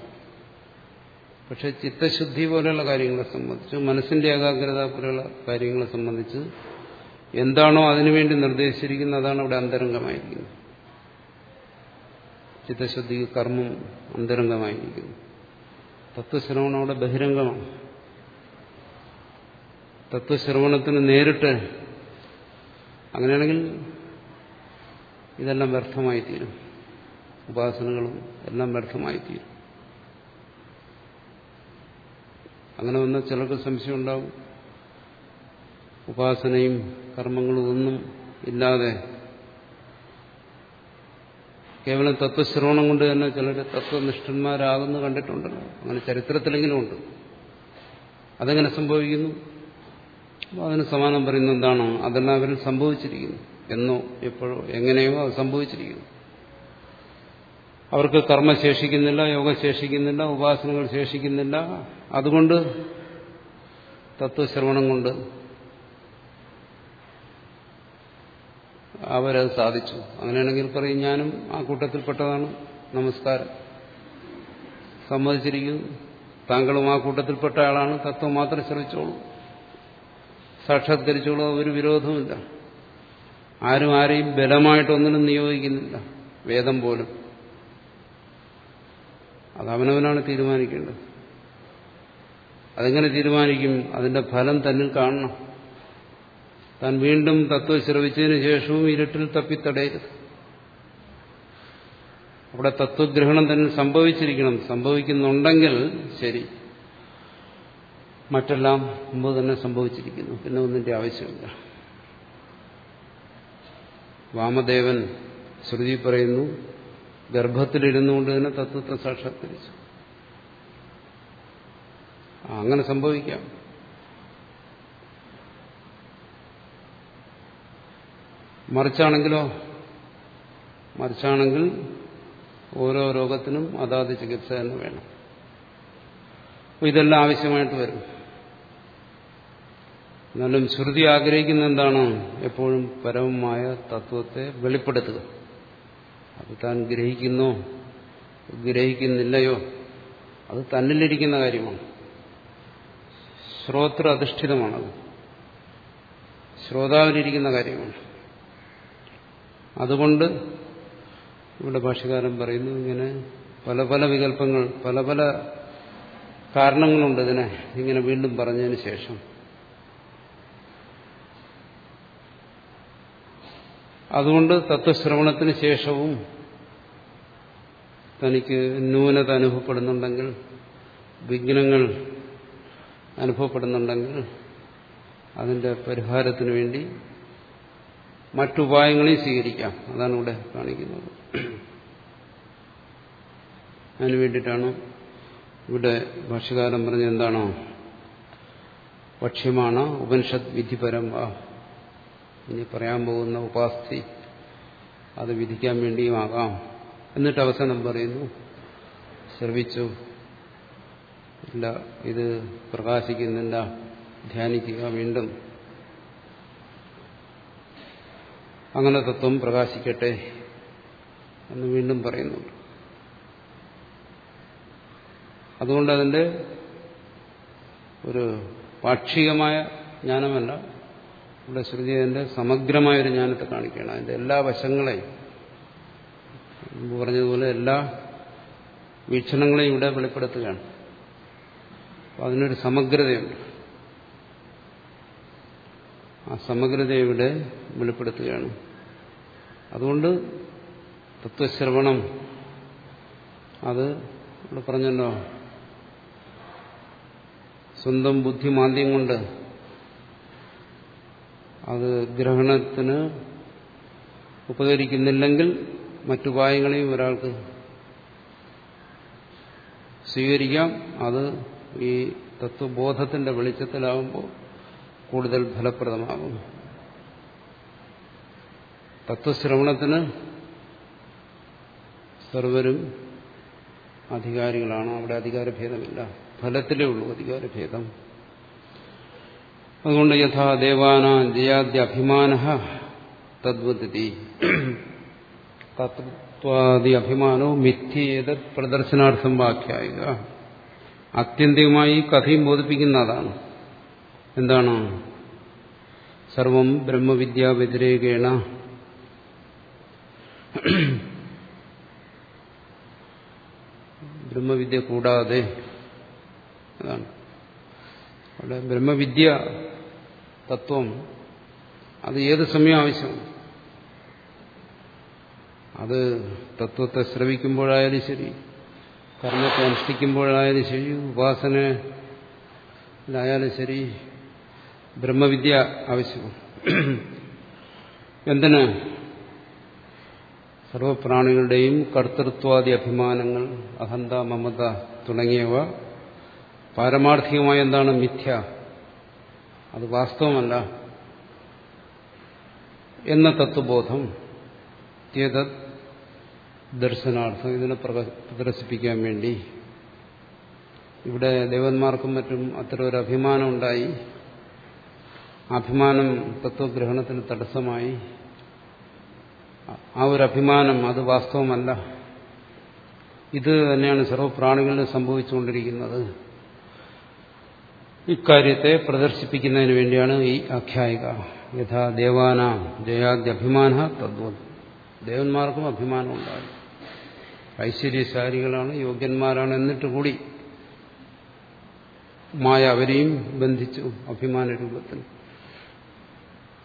Speaker 1: പക്ഷെ ചിത്തശുദ്ധി പോലെയുള്ള കാര്യങ്ങളെ സംബന്ധിച്ച് മനസ്സിന്റെ ഏകാഗ്രത പോലെയുള്ള കാര്യങ്ങളെ സംബന്ധിച്ച് എന്താണോ അതിനുവേണ്ടി നിർദ്ദേശിച്ചിരിക്കുന്നത് അതാണ് അവിടെ അന്തരംഗമായിരിക്കുന്നത്. ചിത്തശുദ്ധി കർമ്മം അന്തരംഗമായിരിക്കുന്നു. തത്വശ്രവണം അവിടെ ബഹിരംഗമാണ്. തത്വശ്രവണത്തിന് നേരിട്ട് അങ്ങനെയാണെങ്കിൽ ഇതെല്ലാം വ്യർത്ഥമായി തീരും ഉപാസനകളും എല്ലാം വ്യർത്ഥമായി തീരും അങ്ങനെ വന്നാൽ ചിലർക്ക് സംശയം ഉണ്ടാവും ഉപാസനയും കർമ്മങ്ങളും ഒന്നും ഇല്ലാതെ കേവലം തത്വശ്രവണം കൊണ്ട് തന്നെ ചിലർ തത്വനിഷ്ഠന്മാരാകുന്നു കണ്ടിട്ടുണ്ടല്ലോ. അങ്ങനെ ചരിത്രത്തിലെങ്കിലും ഉണ്ട്. അതെങ്ങനെ സംഭവിക്കുന്നു? അതിന് സമാനം പറയുന്ന എന്താണോ? അതെല്ലാം അവരിൽ സംഭവിച്ചിരിക്കുന്നു. എന്നോ എപ്പോഴോ എങ്ങനെയോ അത് സംഭവിച്ചിരിക്കുന്നു. അവർക്ക് കർമ്മ ശേഷിക്കുന്നില്ല യോഗ ശേഷിക്കുന്നില്ല ഉപാസനകൾ ശേഷിക്കുന്നില്ല. അതുകൊണ്ട് തത്വശ്രവണം കൊണ്ട് അവരത് സാധിച്ചു. അങ്ങനെയാണെങ്കിൽ പറയും ഞാനും ആ കൂട്ടത്തിൽപ്പെട്ടതാണ്. നമസ്കാരം. സമ്മതിച്ചിരിക്കുന്നു. താങ്കളും ആ കൂട്ടത്തിൽപ്പെട്ട ആളാണ്. തത്വം മാത്രം ശ്രമിച്ചോളൂ സാക്ഷാത്കരിച്ചോളൂ. ഒരു വിരോധവുമില്ല. ആരും ആരെയും ബലമായിട്ടൊന്നിനും നിയോഗിക്കുന്നില്ല. വേദം പോലും. അതവനവനാണ് തീരുമാനിക്കേണ്ടത്. അതെങ്ങനെ തീരുമാനിക്കും? അതിന്റെ ഫലം തന്നിൽ കാണണം. താൻ വീണ്ടും തത്വം ശ്രവിച്ചതിന് ശേഷവും ഇരുട്ടിൽ തപ്പിത്തടയരുത്. അവിടെ തത്വഗ്രഹണം തന്നെ സംഭവിച്ചിരിക്കണം. സംഭവിക്കുന്നുണ്ടെങ്കിൽ ശരി. മറ്റെല്ലാം മുമ്പ് തന്നെ സംഭവിച്ചിരിക്കുന്നു. പിന്നെ ഒന്നിന്റെ ആവശ്യമില്ല. വാമദേവൻ ശ്രുതി പറയുന്നു ഗർഭത്തിലിരുന്നുകൊണ്ട് തന്നെ തത്വത്തെ സാക്ഷാത്കരിച്ചു. അങ്ങനെ സംഭവിക്കാം. മറിച്ചാണെങ്കിലോ? മറിച്ചാണെങ്കിൽ ഓരോ രോഗത്തിനും അതാത് ചികിത്സ തന്നെ വേണം. ഇതെല്ലാം ആവശ്യമായിട്ട് വരും. എന്നാലും ശ്രുതി ആഗ്രഹിക്കുന്ന എന്താണ്? എപ്പോഴും പരമമായ തത്വത്തെ വെളിപ്പെടുത്തുക. അത് താൻ ഗ്രഹിക്കുന്നോ ഗ്രഹിക്കുന്നില്ലയോ? അത് തന്നിലിരിക്കുന്ന കാര്യമാണ്. ശ്രോത്ര അധിഷ്ഠിതമാണത്. ശ്രോതാവിലിരിക്കുന്ന കാര്യമാണ്. അതുകൊണ്ട് ഇവിടെ ഭാഷകാരൻ പറയുന്നു ഇങ്ങനെ പല പല വികല്പങ്ങൾ പല പല കാരണങ്ങളുണ്ട് ഇതിനെ. ഇങ്ങനെ വീണ്ടും പറഞ്ഞതിന് ശേഷം അതുകൊണ്ട് തത്വശ്രവണത്തിന് ശേഷവും തനിക്ക് ന്യൂനത അനുഭവപ്പെടുന്നുണ്ടെങ്കിൽ വിഘ്നങ്ങൾ അനുഭവപ്പെടുന്നുണ്ടെങ്കിൽ അതിന്റെ പരിഹാരത്തിന് വേണ്ടി മറ്റുപായങ്ങളെയും സ്വീകരിക്കാം. അതാണ് ഇവിടെ കാണിക്കുന്നത്. അതിനു വേണ്ടിയിട്ടാണ് ഇവിടെ ഭാഷ്യകാലം പറഞ്ഞ എന്താണോ? ഭക്ഷ്യമാണ് ഉപനിഷത് വിധിപരം ഇനി പറയാൻ പോകുന്ന ഉപാസ്ഥി അത് വിധിക്കാൻ വേണ്ടിയുമാകാം എന്നിട്ട് അവസാനം പറയുന്നു ശ്രവിച്ചു. ഇല്ല ഇത് പ്രകാശിക്കുന്നില്ല ധ്യാനിക്കുക വീണ്ടും. അങ്ങനെ തത്വം പ്രകാശിക്കട്ടെ എന്ന് വീണ്ടും പറയുന്നുണ്ട്. അതുകൊണ്ട് അതിന്റെ ഒരു പാക്ഷികമായ ജ്ഞാനമല്ല ഇവിടെ ശ്രുതി അതിന്റെ സമഗ്രമായൊരു ജ്ഞാനത്തെ കാണിക്കുകയാണ്. അതിന്റെ എല്ലാ വശങ്ങളെയും പറഞ്ഞതുപോലെ എല്ലാ വീക്ഷണങ്ങളെയും ഇവിടെ വെളിപ്പെടുത്തുകയാണ്. അപ്പം അതിനൊരു സമഗ്രതയുണ്ട്. ആ സമഗ്രത ഇവിടെ വെളിപ്പെടുത്തുകയാണ്. അതുകൊണ്ട് തത്വശ്രവണം അത് ഇവിടെ പറഞ്ഞല്ലോ. സ്വന്തം ബുദ്ധിമാന്ദ്യം കൊണ്ട് അത് ഗ്രഹണത്തിന് ഉപകരിക്കുന്നില്ലെങ്കിൽ മറ്റുപായങ്ങളെയും ഒരാൾക്ക് സ്വീകരിക്കാം. അത് ഈ തത്വബോധത്തിന്റെ വെളിച്ചത്തിലാവുമ്പോൾ കൂടുതൽ ഫലപ്രദമാകും. തത്വശ്രവണത്തിന് സർവരും അധികാരികളാണ്. അവിടെ അധികാരഭേദമില്ല. ഫലത്തിലേ ഉള്ളൂ അധികാരഭേദം. അതുകൊണ്ട് യഥാ ദേവാന ജയാദ്യ അഭിമാന തദ്വതി തത്വാദി അഭിമാനോ മിഥ്യേത പ്രദർശനാർത്ഥം വാഖ്യായിക ആത്യന്തികമായി കഥയും ബോധിപ്പിക്കുന്ന അതാണ് എന്താണ്? സർവം ബ്രഹ്മവിദ്യാ വ്യതിരേകേണ. ബ്രഹ്മവിദ്യ കൂടാതെ അതാണ്. അവിടെ ബ്രഹ്മവിദ്യ തത്വം. അത് ഏത് സമയം ആവശ്യമാണ് അത് തത്വത്തെ ശ്രവിക്കുമ്പോഴായാലും ശരി കർമ്മത്തെ അനുഷ്ഠിക്കുമ്പോഴായാലും ശരി ഉപാസനയിലായാലും ശരി ബ്രഹ്മവിദ്യ ആവശ്യമാണ് എന്തിന്? സർവപ്രാണികളുടെയും കർത്തൃത്വാദി അഭിമാനങ്ങൾ അഹന്ത മമത തുടങ്ങിയവ പാരമാർത്ഥികമായ എന്താണ്? മിഥ്യ. അത് വാസ്തവമല്ല. എന്ന തത്വബോധം ദർശനാർത്ഥം ഇതിനെ പ്രദർശിപ്പിക്കാൻ വേണ്ടി. ഇവിടെ ദേവന്മാർക്കും മറ്റും അത്ര ഒരു അഭിമാനം ഉണ്ടായി. അഭിമാനം തത്വഗ്രഹണത്തിന് തടസ്സമായി. ആ ഒരു അഭിമാനം അത് വാസ്തവമല്ല. ഇത് തന്നെയാണ് സർവപ്രാണികളിൽ സംഭവിച്ചുകൊണ്ടിരിക്കുന്നത്. ഇക്കാര്യത്തെ പ്രദർശിപ്പിക്കുന്നതിന് വേണ്ടിയാണ് ഈ ആഖ്യായിക. യഥാ ദേവാന ജയാദ്യഭിമാന തദ്വത് ദേവന്മാർക്കും അഭിമാനം ഉണ്ടാകും. ഐശ്വര്യശാലികളാണ് യോഗ്യന്മാരാണ് എന്നിട്ട് കൂടി മായ അവരെയും ബന്ധിച്ചു അഭിമാന രൂപത്തിൽ.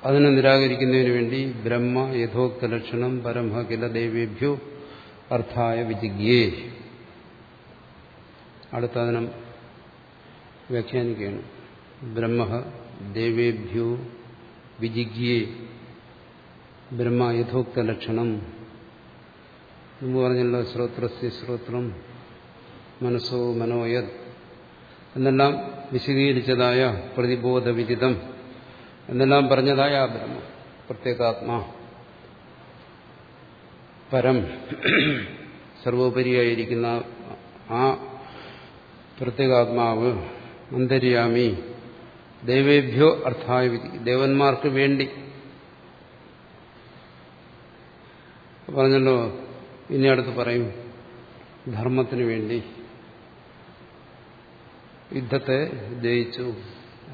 Speaker 1: അതിനെ നിരാകരിക്കുന്നതിന് വേണ്ടി ബ്രഹ്മ യഥോക്ത ലക്ഷണം പരമ ദേവേഭ്യോ അർത്ഥായ വിജിഗ്യേ അടുത്ത വ്യാഖ്യാനിക്കുകയാണ്. ബ്രഹ്മ ദേവേഭ്യോ വിജിഗ്യേ ബ്രഹ്മ യഥോക്ത ലക്ഷണം മുമ്പ് പറഞ്ഞല്ലോ ശ്രോത്രസ്യ ശ്രോത്രം മനസ്സോ മനോയത് എന്നെല്ലാം വിശദീകരിച്ചതായ പ്രതിബോധവിദിതം എന്നെല്ലാം പറഞ്ഞതായ ആ ബ്രഹ്മം പ്രത്യേകാത്മാ. പരം സർവോപരിയായിരിക്കുന്ന ആ പ്രത്യേകാത്മാവ് അന്തര്യാമി. ദേവേഭ്യോ അർത്ഥായ ദേവന്മാർക്ക് വേണ്ടി. പറഞ്ഞല്ലോ ഇനി അടുത്ത് പറയും ധർമ്മത്തിന് വേണ്ടി. യുദ്ധത്തെ ജയിച്ചു.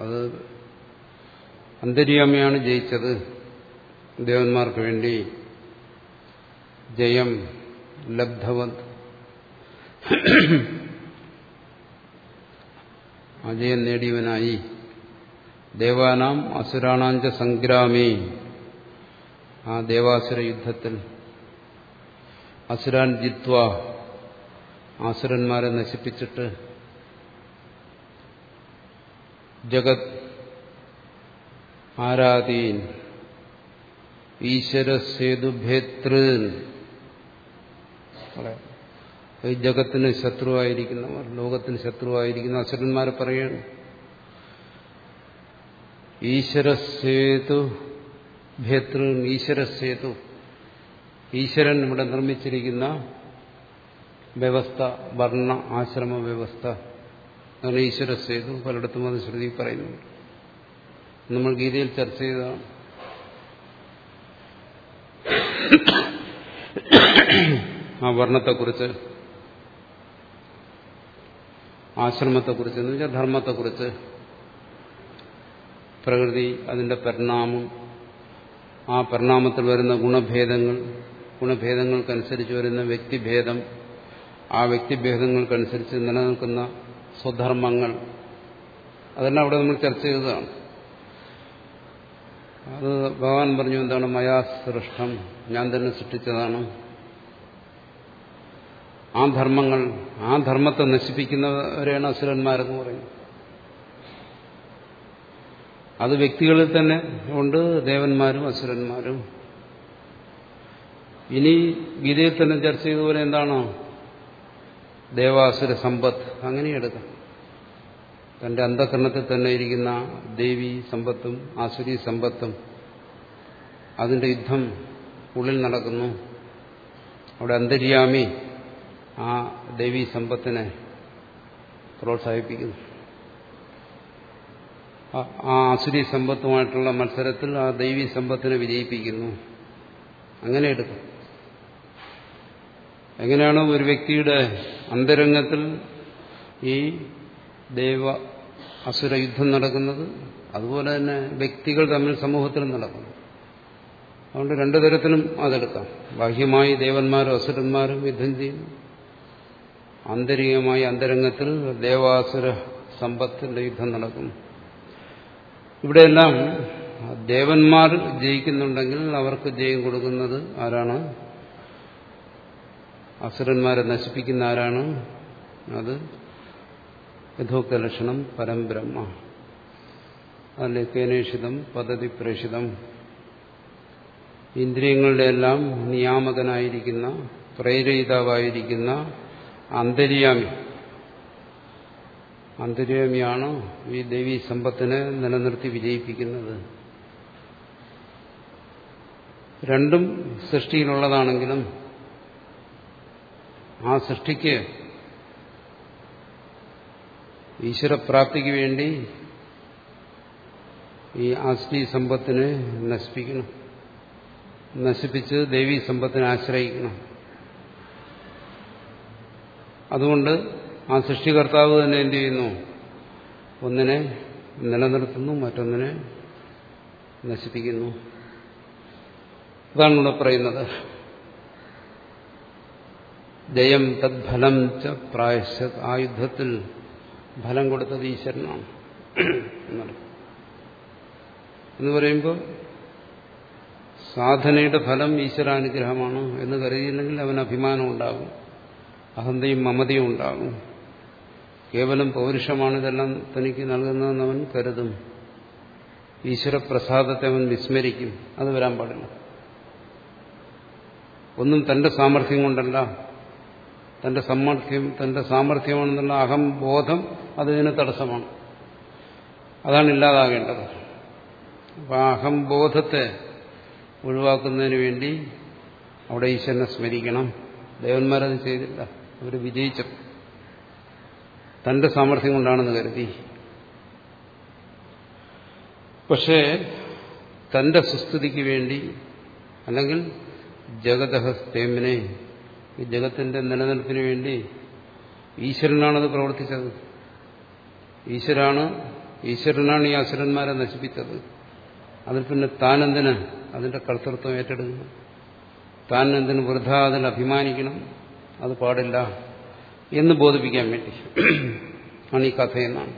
Speaker 1: അത് അന്തര്യാമിയാണ് ജയിച്ചത്. ദേവന്മാർക്ക് വേണ്ടി. ജയം ലബ്ധവത്. അജയം നേടിയവനായി. ദേവാനാം അസുരാണാഞ്ച സംഗ്രാമേ. ആ ദേവാസുര യുദ്ധത്തിൽ അസുരാൻ ജിത്വ ആസുരന്മാരെ നശിപ്പിച്ചിട്ട് ജഗത് ആരാധീൻ ഈശ്വരസേതുഭേതൃ ഈ ജഗത്തിന് ശത്രുവായിരിക്കുന്നവർ ലോകത്തിന് ശത്രുവായിരിക്കുന്ന അസുരന്മാർ പറയാണ് ഈശ്വരസേതു ഭേതൃ ഈശ്വരസേതു ഈശ്വരൻ ഇവിടെ നിർമ്മിച്ചിരിക്കുന്ന വ്യവസ്ഥ വർണ ആശ്രമ വ്യവസ്ഥ അങ്ങനെ ഈശ്വരസേതു പലയിടത്തും അത് ശ്രുതി പറയുന്നു നമ്മൾ ഗീതയിൽ ചർച്ച ചെയ്തതാണ്. ആ വർണത്തെക്കുറിച്ച് ആശ്രമത്തെക്കുറിച്ച് എന്ന് വെച്ചാൽ ധർമ്മത്തെക്കുറിച്ച്. പ്രകൃതി അതിന്റെ പരിണാമം ആ പരിണാമത്തിൽ വരുന്ന ഗുണഭേദങ്ങൾ ഗുണഭേദങ്ങൾക്കനുസരിച്ച് വരുന്ന വ്യക്തിഭേദം ആ വ്യക്തിഭേദങ്ങൾക്കനുസരിച്ച് നിലനിൽക്കുന്ന സ്വധർമ്മങ്ങൾ. അതെല്ലാം അവിടെ നമ്മൾ ചർച്ച ചെയ്തതാണ്. അത് ഭഗവാൻ പറഞ്ഞു എന്താണ്? മയാ സൃഷ്ടം ഞാൻ തന്നെ സൃഷ്ടിച്ചതാണ്. ആ ധർമ്മങ്ങൾ ആ ധർമ്മത്തെ നശിപ്പിക്കുന്നവരെയാണ് അസുരന്മാരെന്ന് പറയുന്നത് അത് വ്യക്തികളിൽ തന്നെ ഉണ്ട് ദേവന്മാരും അസുരന്മാരും. ഇനി ഗീതയിൽ തന്നെ ചർച്ച ചെയ്തതുപോലെ എന്താണോ? ദേവാസുര സമ്പത്ത് അങ്ങനെ എടുക്കാം. തന്റെ അന്ധകരണത്തിൽ തന്നെ ഇരിക്കുന്ന ദേവി സമ്പത്തും ആസുരി സമ്പത്തും അതിന്റെ യുദ്ധം ഉള്ളിൽ നടക്കുന്നു. അവിടെ അന്തര്യാമി ആ ദേവി സമ്പത്തിനെ പ്രോത്സാഹിപ്പിക്കുന്നു. ആ അസുരി സമ്പത്തുമായിട്ടുള്ള മത്സരത്തിൽ ആ ദൈവീ സമ്പത്തിനെ വിജയിപ്പിക്കുന്നു. അങ്ങനെ എടുക്കും. എങ്ങനെയാണോ ഒരു വ്യക്തിയുടെ അന്തരംഗത്തിൽ ഈ ദേവ അസുര യുദ്ധം നടക്കുന്നത്? അതുപോലെ തന്നെ വ്യക്തികൾ തമ്മിൽ സമൂഹത്തിലും നടക്കുന്നു. അതുകൊണ്ട് രണ്ടു തരത്തിലും അതെടുക്കാം. ബാഹ്യമായി ദേവന്മാരും അസുരന്മാരും യുദ്ധം ചെയ്യുന്നു. ആന്തരികമായി അന്തരംഗത്തിൽ ദേവാസുര സമ്പത്തിന്റെ യുദ്ധം നടക്കും ഇവിടെയെല്ലാം ദേവന്മാർ ജയിക്കുന്നുണ്ടെങ്കിൽ അവർക്ക് ജയം കൊടുക്കുന്നത് ആരാണ്? അസുരന്മാരെ നശിപ്പിക്കുന്ന ആരാണ്? അത് യഥോക്ത ലക്ഷണം പരംബ്രഹ്മ. അതിലെ കേനേഷിതം പദ്ധതി പ്രേഷിതം. ഇന്ദ്രിയങ്ങളുടെ എല്ലാം നിയാമകനായിരിക്കുന്ന പ്രേരയിതാവായിരിക്കുന്ന അന്തര്യാമി. അന്തര്യാമിയാണ് ഈ ദേവീ സമ്പത്തിനെ നിലനിർത്തി വിജയിപ്പിക്കുന്നത്. രണ്ടും സൃഷ്ടിയിലുള്ളതാണെങ്കിലും ആ സൃഷ്ടിക്ക് ഈശ്വരപ്രാപ്തിക്ക് വേണ്ടി ഈ ആസ്തി സമ്പത്തിനെ നശിപ്പിക്കണം. നശിപ്പിച്ച് ദേവീ സമ്പത്തിനെ ആശ്രയിക്കണം. അതുകൊണ്ട് ആ സൃഷ്ടികർത്താവ് തന്നെ എന്ത് ചെയ്യുന്നു? ഒന്നിനെ നിലനിർത്തുന്നു മറ്റൊന്നിനെ നശിപ്പിക്കുന്നു. അതാണ് ഇവിടെ പറയുന്നത്. ജയം തദ്ഫലം ച പ്രായശ ആ യുദ്ധത്തിൽ ഫലം കൊടുത്തത് ഈശ്വരനാണ്. എന്ന് പറയുമ്പോൾ സാധനയുടെ ഫലം ഈശ്വരാനുഗ്രഹമാണ് എന്ന് കരുതിയില്ലെങ്കിൽ അവൻ അഭിമാനം ഉണ്ടാകും. അഹന്തയും മമതയും ഉണ്ടാകും. കേവലം പൗരുഷമാണ് ഇതെല്ലാം തനിക്ക് നൽകുന്നതെന്ന് അവൻ കരുതും. ഈശ്വരപ്രസാദത്തെ അവൻ വിസ്മരിക്കും. അത് വരാൻ പാടില്ല. ഒന്നും തന്റെ സാമർഥ്യം കൊണ്ടല്ല. തന്റെ സമ്മർദ്ധ്യം തന്റെ സാമർഥ്യമാണെന്നുള്ള അഹംബോധം അതിന് തടസ്സമാണ്. അതാണ് ഇല്ലാതാകേണ്ടത്. അപ്പം ആ അഹംബോധത്തെ ഒഴിവാക്കുന്നതിന് വേണ്ടി അവിടെ ഈശ്വരനെ സ്മരിക്കണം. ദേവന്മാരത് ചെയ്തില്ല. അവർ വിജയിച്ചത് തന്റെ സാമർഥ്യം കൊണ്ടാണെന്ന് കരുതി. പക്ഷേ തന്റെ സുസ്ഥിതിക്ക് വേണ്ടി അല്ലെങ്കിൽ ജഗതഹസ്തേമിനെ ഈ ജഗത്തിന്റെ നിലനിൽപ്പിന് വേണ്ടി ഈശ്വരനാണത് പ്രവർത്തിച്ചത്. ഈശ്വരാണ് ഈശ്വരനാണ് ഈ അസുരന്മാരെ നശിപ്പിച്ചത്. അതിൽ പിന്നെ താനെന്തിന് അതിന്റെ കർത്തൃത്വം ഏറ്റെടുക്കണം? താൻ എന്തിന് വൃദ്ധ അതിൽ അഭിമാനിക്കണം? അത് പാടില്ല എന്ന് ബോധിപ്പിക്കാൻ വേണ്ടി. ആണ് ഈ കഥയെന്നാണ്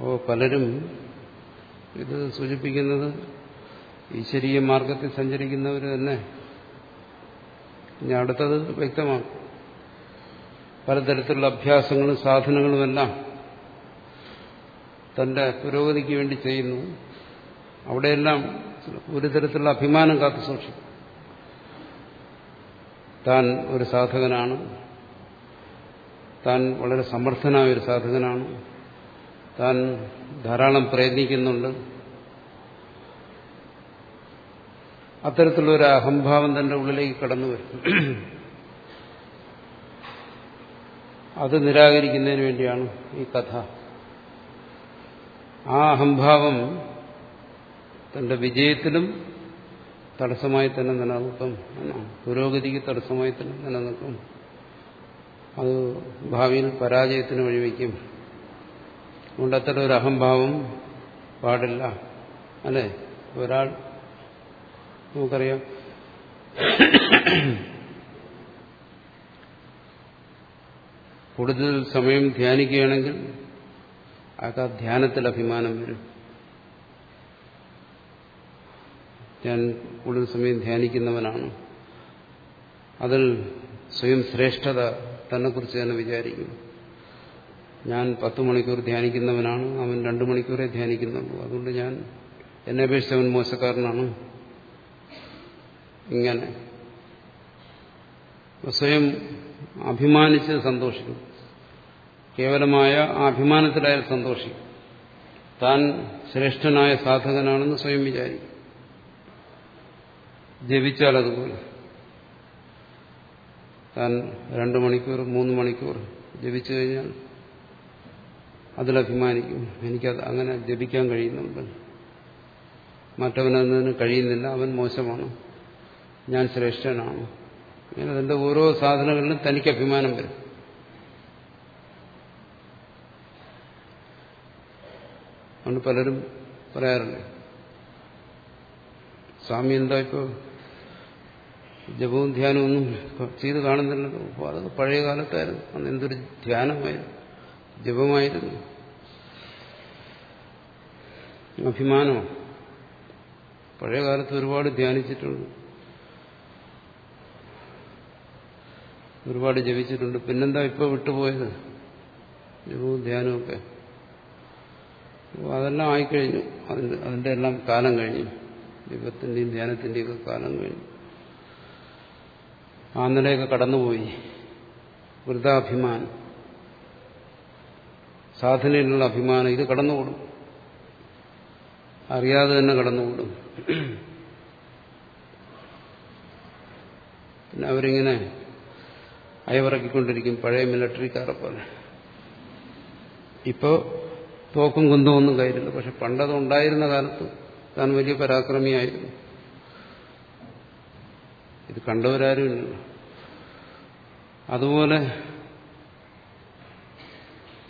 Speaker 1: ഓ പലരും ഇത് സൂചിപ്പിക്കുന്നത് ഈശ്വരീയ മാർഗത്തിൽ സഞ്ചരിക്കുന്നവർ തന്നെ. ഇനി അടുത്തത് വ്യക്തമാണ്. പലതരത്തിലുള്ള അഭ്യാസങ്ങളും സാധനങ്ങളുമെല്ലാം തന്റെ പുരോഗതിക്ക് വേണ്ടി ചെയ്യുന്നു. അവിടെയെല്ലാം ഒരു തരത്തിലുള്ള അഭിമാനം കാത്തു സൂക്ഷിക്കും താൻ ഒരു സാധകനാണ്. താൻ വളരെ സമർത്ഥനായ ഒരു സാധകനാണ്. താൻ ധാരാളം പ്രയത്നിക്കുന്നുണ്ട്. അത്തരത്തിലുള്ള ഒരു അഹംഭാവം തന്റെ ഉള്ളിലേക്ക് കടന്നു വരും അത് നിരാകരിക്കുന്നതിന് വേണ്ടിയാണ് ഈ കഥ. ആ അഹംഭാവം തന്റെ വിജയത്തിലും തടസ്സമായി തന്നെ നിലനിൽക്കും. പുരോഗതിക്ക് തടസ്സമായി തന്നെ നിലനിൽക്കും. അത് ഭാവിയിൽ പരാജയത്തിന് വഴിവെക്കും. അതുകൊണ്ട് അത്തരം ഒരു അഹംഭാവം പാടില്ല. അല്ലേ? ഒരാൾ നമുക്കറിയാം. കൂടുതൽ സമയം ധ്യാനിക്കുകയാണെങ്കിൽ അയാൾക്ക് ആ ധ്യാനത്തിൽ അഭിമാനം വരും. ഞാൻ കൂടുതൽ സമയം ധ്യാനിക്കുന്നവനാണ്. അതിൽ സ്വയം ശ്രേഷ്ഠത തന്നെക്കുറിച്ച് തന്നെ വിചാരിക്കും ഞാൻ പത്ത് മണിക്കൂർ ധ്യാനിക്കുന്നവനാണ് അവൻ രണ്ടു മണിക്കൂറേ ധ്യാനിക്കുന്നുള്ളൂ. അതുകൊണ്ട് ഞാൻ എന്നെ അപേക്ഷിച്ച് അവൻ മോശക്കാരനാണ്. ഇങ്ങനെ. സ്വയം അഭിമാനിച്ച് സന്തോഷിക്കും. കേവലമായ ആ അഭിമാനത്തിലയാൽ സന്തോഷിക്കും. താൻ ശ്രേഷ്ഠനായ സാധകനാണെന്ന് സ്വയം വിചാരിക്കും. ജപിച്ചാൽ അതുപോലെ. താൻ രണ്ടു മണിക്കൂർ മൂന്ന് മണിക്കൂർ ജപിച്ചു കഴിഞ്ഞാൽ അതിലഭിമാനിക്കും എനിക്കത് അങ്ങനെ ജപിക്കാൻ കഴിയുന്നുണ്ട്. മറ്റവനതിന് കഴിയുന്നില്ല. അവൻ മോശമാണ്. ഞാൻ ശ്രേഷ്ഠനാണ്. ഇങ്ങനെ അതിന്റെ ഓരോ സാധനങ്ങളിലും തനിക്ക് അഭിമാനം വരും. അതുകൊണ്ട് പലരും പറയാറുണ്ട് സ്വാമി എന്താ ഇപ്പോൾ ജപവും ധ്യാനവും ഒന്നും ചെയ്ത് കാണുന്നില്ലല്ലോ അപ്പോൾ പഴയ കാലത്തായിരുന്നു. അന്ന് എന്തൊരു ധ്യാനമായിരുന്നു. ജപമായിരുന്നു. അഭിമാനമോ പഴയ കാലത്ത് ഒരുപാട് ധ്യാനിച്ചിട്ടുണ്ട്. ഒരുപാട് ജപിച്ചിട്ടുണ്ട്. പിന്നെന്താ ഇപ്പൊ വിട്ടുപോയത്? ജപവും അപ്പോൾ അതെല്ലാം ആയിക്കഴിഞ്ഞു. അതിന്റെ അതിന്റെ എല്ലാം കാലം കഴിഞ്ഞു. ജപത്തിന്റെയും ധ്യാനത്തിന്റെയും ഒക്കെ കാലം കഴിഞ്ഞു. ആ നിലയൊക്കെ കടന്നുപോയി. വൃദ്ധാഭിമാനം സാധനയിലുള്ള അഭിമാനം ഇത് കടന്നുകൂടും. അറിയാതെ തന്നെ കടന്നുകൂടും. പിന്നെ അവരിങ്ങനെ അയവിറക്കിക്കൊണ്ടിരിക്കും പഴയ മിലിറ്ററിക്കാരെ പോലെ. ഇപ്പോൾ തോക്കും കുന്തവും ഒന്നും പക്ഷെ പണ്ടത് ഉണ്ടായിരുന്ന കാലത്ത് താൻ വലിയ പരാക്രമിയായിരുന്നു. ഇത് കണ്ടവരാരുമില്ല അതുപോലെ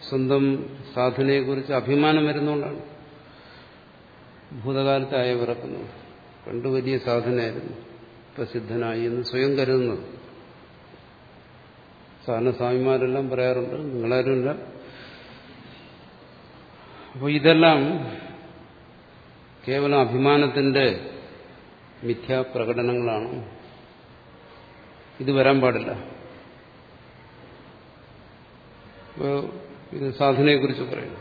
Speaker 1: സ്വന്തം സാധനയെക്കുറിച്ച് അഭിമാനം വരുന്നുകൊണ്ടാണ് ഭൂതകാലത്തായ അയവിറക്കുന്നത് പണ്ട് വലിയ സാധനയായിരുന്നു. പ്രസിദ്ധനായി എന്ന് സ്വയം കരുതുന്നത്. സാധാരണ സ്വാമിമാരെല്ലാം പറയാറുണ്ട് നിങ്ങളാരുമില്ല അപ്പോൾ ഇതെല്ലാം കേവലം അഭിമാനത്തിന്റെ മിഥ്യാപ്രകടനങ്ങളാണ്. ഇത് വരാൻ പാടില്ല. ഇത് സാധനയെക്കുറിച്ച് പറയുന്നു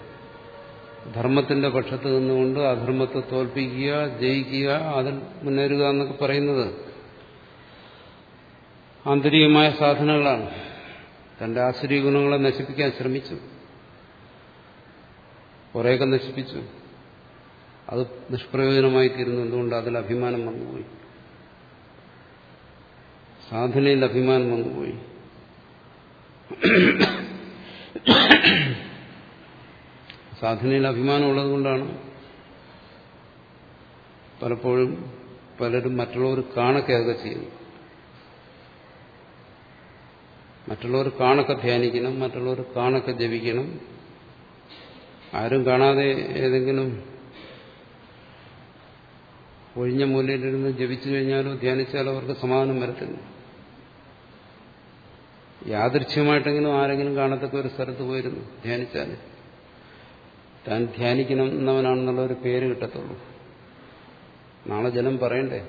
Speaker 1: ധർമ്മത്തിന്റെ പക്ഷത്ത് നിന്നുകൊണ്ട് അധർമ്മത്തെ തോൽപ്പിക്കുക ജയിക്കുക അതിൽ മുന്നേറുക എന്നൊക്കെ പറയുന്നത് ആന്തരികമായ സാധനങ്ങളാണ് തന്റെ ആശ്രീ ഗുണങ്ങളെ നശിപ്പിക്കാൻ ശ്രമിച്ചു. കുറേയൊക്കെ നശിപ്പിച്ചു. അത് നിഷ്പ്രയോജനമായി തീരുന്നു എന്തുകൊണ്ട് അതിൽ അഭിമാനം വന്നുപോയി? സാധനയിൽ അഭിമാനം വന്നുപോയി സാധനയിൽ അഭിമാനമുള്ളത് കൊണ്ടാണ് പലപ്പോഴും പലരും മറ്റുള്ളവർ കാണൊക്കെ അതൊക്കെ ചെയ്യുന്നു മറ്റുള്ളവർ കാണൊക്കെ ധ്യാനിക്കണം മറ്റുള്ളവർ കാണൊക്കെ ജപിക്കണം. ആരും കാണാതെ ഏതെങ്കിലും ഒഴിഞ്ഞ മൂലയിലിരുന്ന് ജപിച്ചു കഴിഞ്ഞാലോ ധ്യാനിച്ചാലോ അവർക്ക് സമാധാനം വരത്തില്ല. യാദൃച്ഛ്യമായിട്ടെങ്കിലും ആരെങ്കിലും കാണത്തക്ക ഒരു സ്ഥലത്ത് പോയിരുന്നു. ധ്യാനിച്ചാൽ താൻ ധ്യാനിക്കുന്നവനാണെന്നുള്ള ഒരു പേര് കിട്ടത്തുള്ളൂ. നാളെ ജനം പറയണ്ടേ?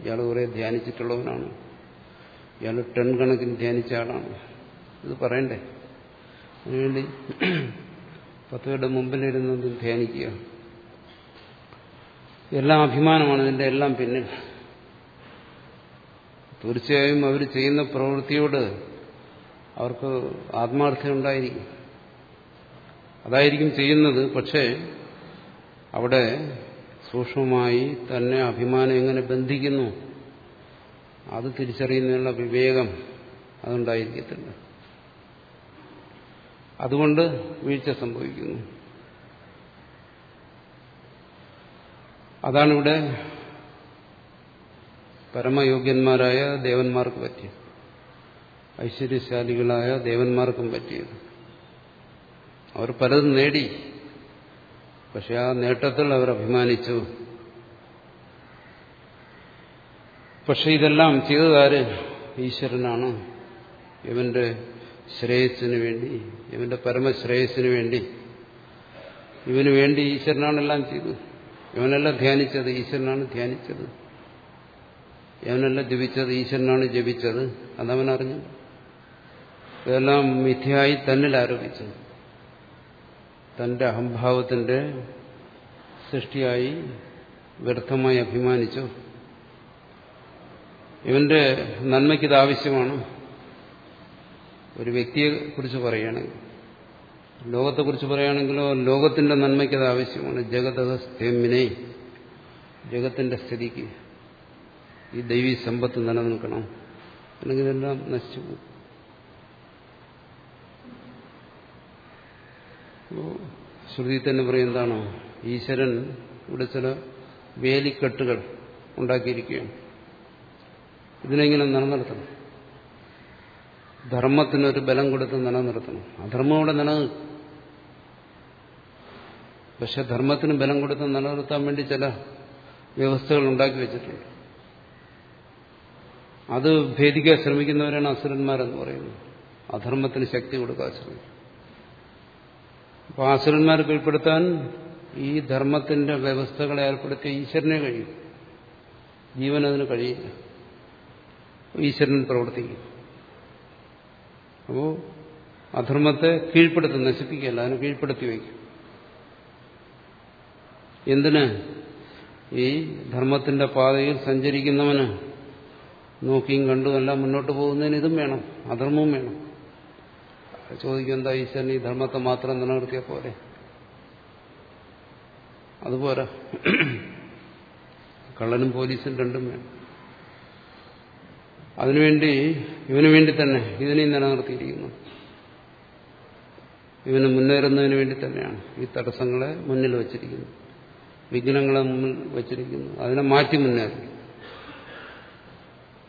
Speaker 1: ഇയാൾ കുറെ ധ്യാനിച്ചിട്ടുള്ളവനാണ്. ഇയാൾ ടൺ കണക്കിന് ധ്യാനിച്ച ആളാണ്. ഇത് പറയണ്ടേ? അതിനുവേണ്ടി പത്ത് പേരുടെ മുമ്പിലിരുന്ന് ധ്യാനിക്കുക. എല്ലാം അഭിമാനമാണ് ഇതിന്റെ എല്ലാം പിന്നിൽ. തീർച്ചയായും അവർ ചെയ്യുന്ന പ്രവൃത്തിയോട് അവർക്ക് ആത്മാർത്ഥം ഉണ്ടായിരിക്കും. അതായിരിക്കും ചെയ്യുന്നത്. പക്ഷേ അവിടെ സൂക്ഷ്മമായി തന്നെ അഭിമാനം എങ്ങനെ ബന്ധിക്കുന്നു? അത് തിരിച്ചറിയുന്നതിനുള്ള വിവേകം അതുണ്ടായിരിക്കത്തില്ല. അതുകൊണ്ട് വീഴ്ച സംഭവിക്കുന്നു. അതാണിവിടെ പരമയോഗ്യന്മാരായ ദേവന്മാർക്ക് പറ്റിയത് ഐശ്വര്യശാലികളായ ദേവന്മാർക്കും പറ്റിയത്. അവർ പലതും നേടി. പക്ഷെ ആ നേട്ടത്തിൽ അവർ അഭിമാനിച്ചു. പക്ഷെ ഇതെല്ലാം ചെയ്തതാര്? ഈശ്വരനാണ്. ഇവന്റെ ശ്രേയസ്സിന് വേണ്ടി ഇവന്റെ പരമശ്രേയസ്സിന് വേണ്ടി. ഇവന് വേണ്ടി ഈശ്വരനാണ് എല്ലാം ചെയ്തത്. ഇവനെല്ലാം ധ്യാനിച്ചത് ഈശ്വരനാണ് ധ്യാനിച്ചത്. ഇവനെല്ലാം ജപിച്ചത് ഈശ്വരനാണ് ജപിച്ചത്. അതവൻ അറിഞ്ഞു ഇതെല്ലാം മിഥ്യയായി തന്നിൽ ആരോപിച്ചു. തന്റെ അഹംഭാവത്തിന്റെ സൃഷ്ടിയായി വ്യർത്ഥമായി അഭിമാനിച്ചു. ഇവന്റെ നന്മയ്ക്കിത് ആവശ്യമാണ്. ഒരു വ്യക്തിയെ കുറിച്ച് പറയുകയാണെങ്കിൽ ലോകത്തെക്കുറിച്ച് പറയുകയാണെങ്കിലോ ലോകത്തിന്റെ നന്മയ്ക്കത് ആവശ്യമാണ്. ജഗതസ്ഥ്യമിനെ ജഗത്തിന്റെ സ്ഥിതിക്ക് ഈ ദൈവീ സമ്പത്ത് നിലനിൽക്കണം. അല്ലെങ്കിൽ ഇതെല്ലാം നശിച്ചു പോകും ശ്രുതി തന്നെ പറയും എന്താണോ? ഈശ്വരൻ ഇവിടെ ചില വേലിക്കെട്ടുകൾ ഉണ്ടാക്കിയിരിക്കുകയാണ്. ഇതിനെങ്ങനെ നിലനിർത്തണം? ധർമ്മത്തിനൊരു ബലം കൊടുത്ത് നിലനിർത്തണം. അധർമ്മം ഇവിടെ നിലനിൽക്കും. പക്ഷെ ധർമ്മത്തിന് ബലം കൊടുത്ത് നിലനിർത്താൻ വേണ്ടി ചില വ്യവസ്ഥകൾ ഉണ്ടാക്കി വെച്ചിട്ടുണ്ട്. അത് ഭേദിക്കാൻ ശ്രമിക്കുന്നവരാണ് അസുരന്മാരെന്ന് പറയുന്നത് അധർമ്മത്തിന് ശക്തി കൊടുക്കാൻ ശ്രമിക്കും അപ്പോൾ ആസുരന്മാർക്ക് കീഴ്പ്പെടുത്താൻ ഈ ധർമ്മത്തിന്റെ വ്യവസ്ഥകളെ ഏർപ്പെടുത്തിയ ഈശ്വരനെ കഴിയും. ജീവൻ അതിന് കഴിയില്ല. ഈശ്വരൻ പ്രവർത്തിക്കും. അപ്പോ അധർമ്മത്തെ കീഴ്പ്പെടുത്തും നശിപ്പിക്കുകയല്ല അതിനെ കീഴ്പ്പെടുത്തി വയ്ക്കും. എന്തിന്? ഈ ധർമ്മത്തിന്റെ പാതയിൽ സഞ്ചരിക്കുന്നവന് നോക്കിയും കണ്ടും എല്ലാം മുന്നോട്ട് പോകുന്നതിന് ഇതും വേണം അധർമ്മവും വേണം. ചോദിക്കും എന്താ ഈശ്വരൻ ഈ ധർമ്മത്തെ മാത്രം നിലനിർത്തിയ പോലെ അതുപോലെ കള്ളനും പോലീസും രണ്ടും വേണം. അതിനുവേണ്ടി ഇവന് വേണ്ടി തന്നെ ഇതിനെയും നിലനിർത്തിയിരിക്കുന്നു. ഇവന് മുന്നേറുന്നതിന് വേണ്ടി തന്നെയാണ് ഈ തടസ്സങ്ങളെ മുന്നിൽ വച്ചിരിക്കുന്നത്. വിഘ്നങ്ങളെ മുന്നിൽ വച്ചിരിക്കുന്നു. അതിനെ മാറ്റി മുന്നേറും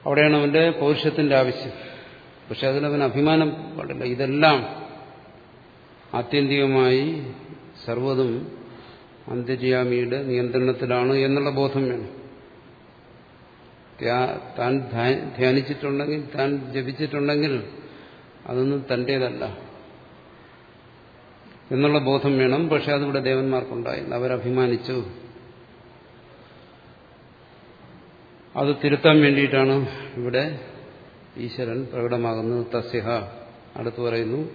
Speaker 1: അവിടെയാണ് അവന്റെ പൗരുഷത്തിന്റെ ആവശ്യം. പക്ഷെ അതിലവൻ അഭിമാനം പാടില്ല. ഇതെല്ലാം ആത്യന്തികമായി സർവതും അന്ത്യജിയാമിയുടെ നിയന്ത്രണത്തിലാണ് എന്നുള്ള ബോധം വേണം. താൻ ധ്യാനിച്ചിട്ടുണ്ടെങ്കിൽ താൻ ജപിച്ചിട്ടുണ്ടെങ്കിൽ അതൊന്നും തന്റേതല്ല എന്നുള്ള ബോധം വേണം. പക്ഷെ അതിവിടെ ദേവന്മാർക്കുണ്ടായി അവരഭിമാനിച്ചു. അത് തിരുത്താൻ വേണ്ടിയിട്ടാണ് ഇവിടെ ഈശ്വരൻ പ്രകടമാകുന്നത് തസ്യഹ. അടുത്തു പറയുന്നു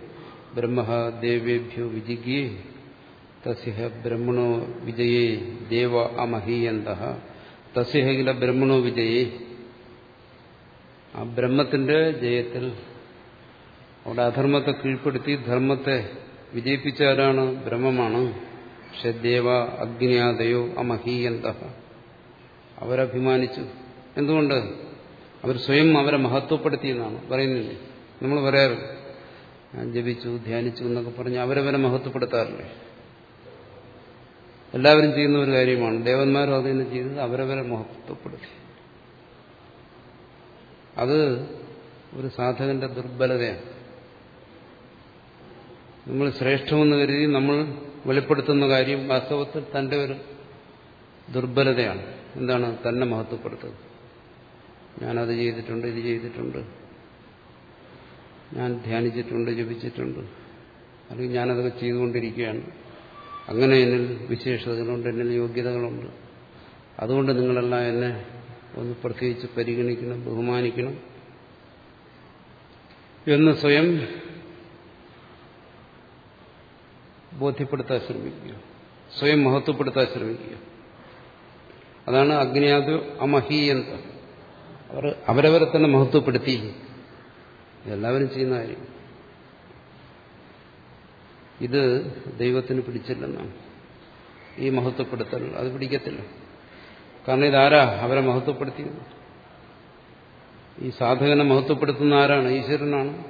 Speaker 1: ബ്രഹ്മ ദേവേഭ്യോ വിജിഗേ തസ്യഹ ബ്രഹ്മണോ വിജയേ. ദേവ അമഹീയന്ത. തസ്യഹകില ബ്രഹ്മണോ വിജയേ. ആ ബ്രഹ്മത്തിന്റെ ജയത്തിൽ അവിടെ അധർമ്മത്തെ കീഴ്പ്പെടുത്തി ധർമ്മത്തെ വിജയിപ്പിച്ചാരാണ് ബ്രഹ്മമാണ്. പക്ഷെ ദേവ അഗ്നിയാദയോ അമഹീയന്ത. അവരഭിമാനിച്ചു. എന്തുകൊണ്ട്? അവർ സ്വയം അവരെ മഹത്വപ്പെടുത്തിയെന്നാണ്. പറയുന്നില്ലേ? നമ്മൾ പറയാറ് ഞാൻ ജപിച്ചു ധ്യാനിച്ചു എന്നൊക്കെ പറഞ്ഞ് അവരവരെ മഹത്വപ്പെടുത്താറില്ലേ? എല്ലാവരും ചെയ്യുന്ന ഒരു കാര്യമാണ്. ദേവന്മാരും അത് തന്നെ ചെയ്തത് അവരവരെ മഹത്വപ്പെടുത്തി. അത് ഒരു സാധകന്റെ ദുർബലതയാണ്. നമ്മൾ ശ്രേഷ്ഠമെന്ന് കരുതി നമ്മൾ വെളിപ്പെടുത്തുന്ന കാര്യം വാസ്തവത്തിൽ തന്റെ ഒരു ദുർബലതയാണ്. എന്താണ്? തന്നെ മഹത്വപ്പെടുത്തുന്നത്. ഞാനത് ചെയ്തിട്ടുണ്ട് ഇത് ചെയ്തിട്ടുണ്ട്. ഞാൻ ധ്യാനിച്ചിട്ടുണ്ട് ജപിച്ചിട്ടുണ്ട്. അല്ലെങ്കിൽ ഞാനതൊക്കെ ചെയ്തുകൊണ്ടിരിക്കുകയാണ്. അങ്ങനെ എന്നിൽ വിശേഷതകളുണ്ട് എന്നിൽ യോഗ്യതകളുണ്ട്. അതുകൊണ്ട് നിങ്ങളെല്ലാം എന്നെ ഒന്ന് പ്രത്യേകിച്ച് പരിഗണിക്കണം ബഹുമാനിക്കണം. എന്ന് സ്വയം ബോധ്യപ്പെടുത്താൻ ശ്രമിക്കുക. സ്വയം മഹത്വപ്പെടുത്താൻ ശ്രമിക്കുക. അതാണ് അഗ്നിയാത് അമഹീയന്ത. അവർ അവരവരെ തന്നെ മഹത്വപ്പെടുത്തി. എല്ലാവരും ചെയ്യുന്ന കാര്യം. ഇത് ദൈവത്തിന് പിടിച്ചില്ലെന്നാണ് ഈ മഹത്വപ്പെടുത്തൽ അത് പിടിക്കത്തില്ല. കാരണം ഇതാരാ? അവരെ മഹത്വപ്പെടുത്തിയത് ഈ സാധകനെ മഹത്വപ്പെടുത്തുന്ന ആരാണ്? ഈശ്വരനാണ്.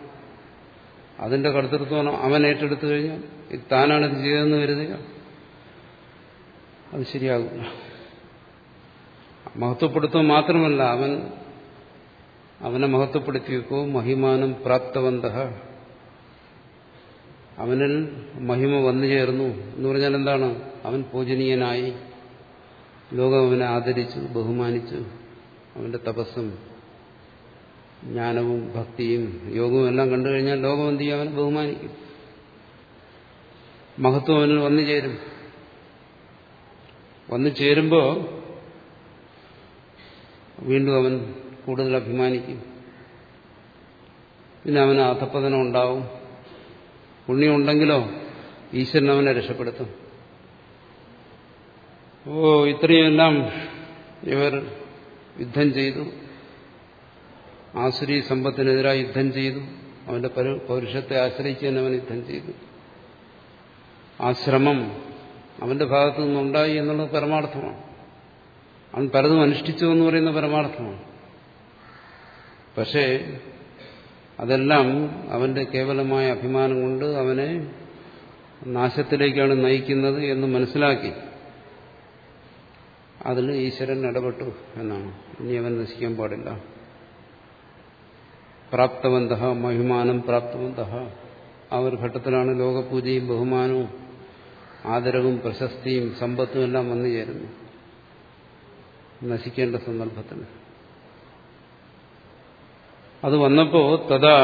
Speaker 1: അതിന്റെ കർത്തൃത്വം അവൻ ഏറ്റെടുത്തു കഴിഞ്ഞാൽ താനാണ് ഇത് ചെയ്തതെന്ന് കരുതുക. അത് ശരിയാകില്ല മഹത്വപ്പെടുത്തുക മാത്രമല്ല അവൻ അവനെ മഹത്വപ്പെടുത്തിയേക്കോ മഹിമാനം പ്രാപ്തവന്ത. അവനിൽ മഹിമ വന്നു ചേർന്നു. എന്ന് പറഞ്ഞാൽ എന്താണ്? അവൻ പൂജനീയനായി. ലോകം അവനെ ആദരിച്ചു ബഹുമാനിച്ചു. അവന്റെ തപസ്സും ജ്ഞാനവും ഭക്തിയും യോഗവും എല്ലാം കണ്ടു കഴിഞ്ഞാൽ ലോകം എന്ത് ചെയ്യും? അവനെ ബഹുമാനിക്കും. മഹത്വം അവനിൽ വന്നു ചേരും. വന്നു ചേരുമ്പോൾ വീണ്ടും അവൻ കൂടുതൽ അഭിമാനിക്കും. പിന്നെ അവന് അധപ്പതനം ഉണ്ടാവും. പുണ്യമുണ്ടെങ്കിലോ ഈശ്വരൻ അവനെ രക്ഷപ്പെടുത്തും. ഓ ഇത്രയുമെല്ലാം ഇവർ യുദ്ധം ചെയ്തു. ആസുരി സമ്പത്തിനെതിരായി യുദ്ധം ചെയ്തു. അവന്റെ പൗരുഷത്തെ ആശ്രയിച്ച് തന്നെ അവൻ യുദ്ധം ചെയ്തു. ആ ശ്രമം അവന്റെ ഭാഗത്തു നിന്നുണ്ടായി എന്നുള്ളത് പരമാർത്ഥമാണ്. അവൻ പലതും അനുഷ്ഠിച്ചു എന്ന് പറയുന്ന പരമാർത്ഥമാണ്. പക്ഷേ അതെല്ലാം അവന്റെ കേവലമായ അഭിമാനം കൊണ്ട് അവനെ നാശത്തിലേക്കാണ് നയിക്കുന്നത് എന്ന് മനസ്സിലാക്കി അതിൽ ഈശ്വരൻ ഇടപെട്ടു എന്നാണ്. ഇനി അവൻ നശിക്കാൻ പാടില്ല. പ്രാപ്തവന്ത മഹിമാനം പ്രാപ്തവന്ത. ആ ഒരു ഘട്ടത്തിലാണ് ലോകപൂജയും ബഹുമാനവും ആദരവും പ്രശസ്തിയും സമ്പത്തും എല്ലാം വന്നു ചേരുന്നു നശിക്കേണ്ട സന്ദർഭത്തിൽ. അത് വന്നപ്പോ തഥാ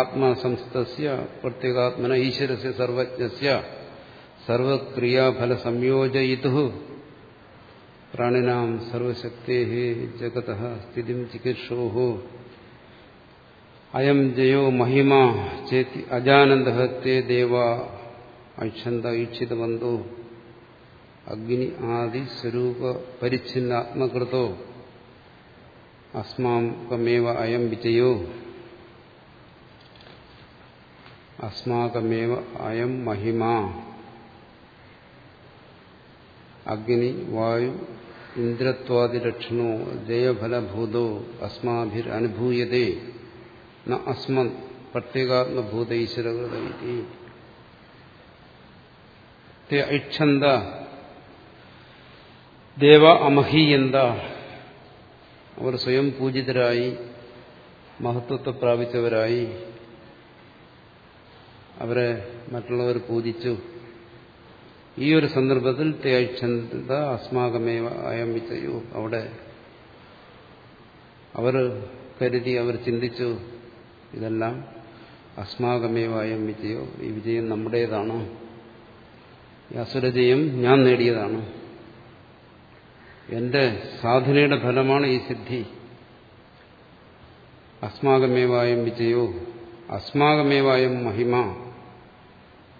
Speaker 1: ആത്മാസംസ്ഥസ്യ പ്രത്യേകാത്മന ഈശ്വരസ്യ സർവജ്ഞസ്യ സർവക്രിയാഫല സംയോജയിതു പ്രാണിനാം സർവശക്തേ ജഗത സ്ഥിതി ചികിത്സോ അയം ജയോ മഹിമ ചേത്തി അജാനന്ദ തേ ദേവ ഐക്ഷന്ത ഈക്ഷിതവന്തോ അഗ്നി ആദി സ്വരൂപ പരിച്ഛിന്നാത്മകൃതോ. അസ്മാകമേവ അയം വിജയോ അസ്മാകമേവ അയം മഹിമ അഗ്നി വായു ഇന്ദ്രത്വാദിലക്ഷണോ ജയഫലഭൂതോ അസ്മാഭിരനുഭൂയതേ ന അസ്മത് പ്രത്യേകാത്മഭൂത ഈശ്വരകൃത ഐക്ഷന്ത ദേവ അമഹീയന്ത അവർ സ്വയം പൂജിതരായി മഹത്വത്തെ പ്രാപിച്ചവരായി അവരെ മറ്റുള്ളവർ പൂജിച്ചു. ഈ ഒരു സന്ദർഭത്തിൽ തേക്ഷന്ത അസ്മാകമേവ വിജയു അവിടെ അവർ കരുതി അവർ ചിന്തിച്ചു ഇതെല്ലാം അസ്മാകമേവ വിജയോ ഈ വിജയം നമ്മുടേതാണ്. ഈ അസുരജയം ഞാൻ നേടിയതാണ്. എന്റെ സാധനയുടെ ഫലമാണ് ഈ സിദ്ധി. അസ്മാകമേവായം വിജയോ അസ്മാകമേവായം മഹിമ.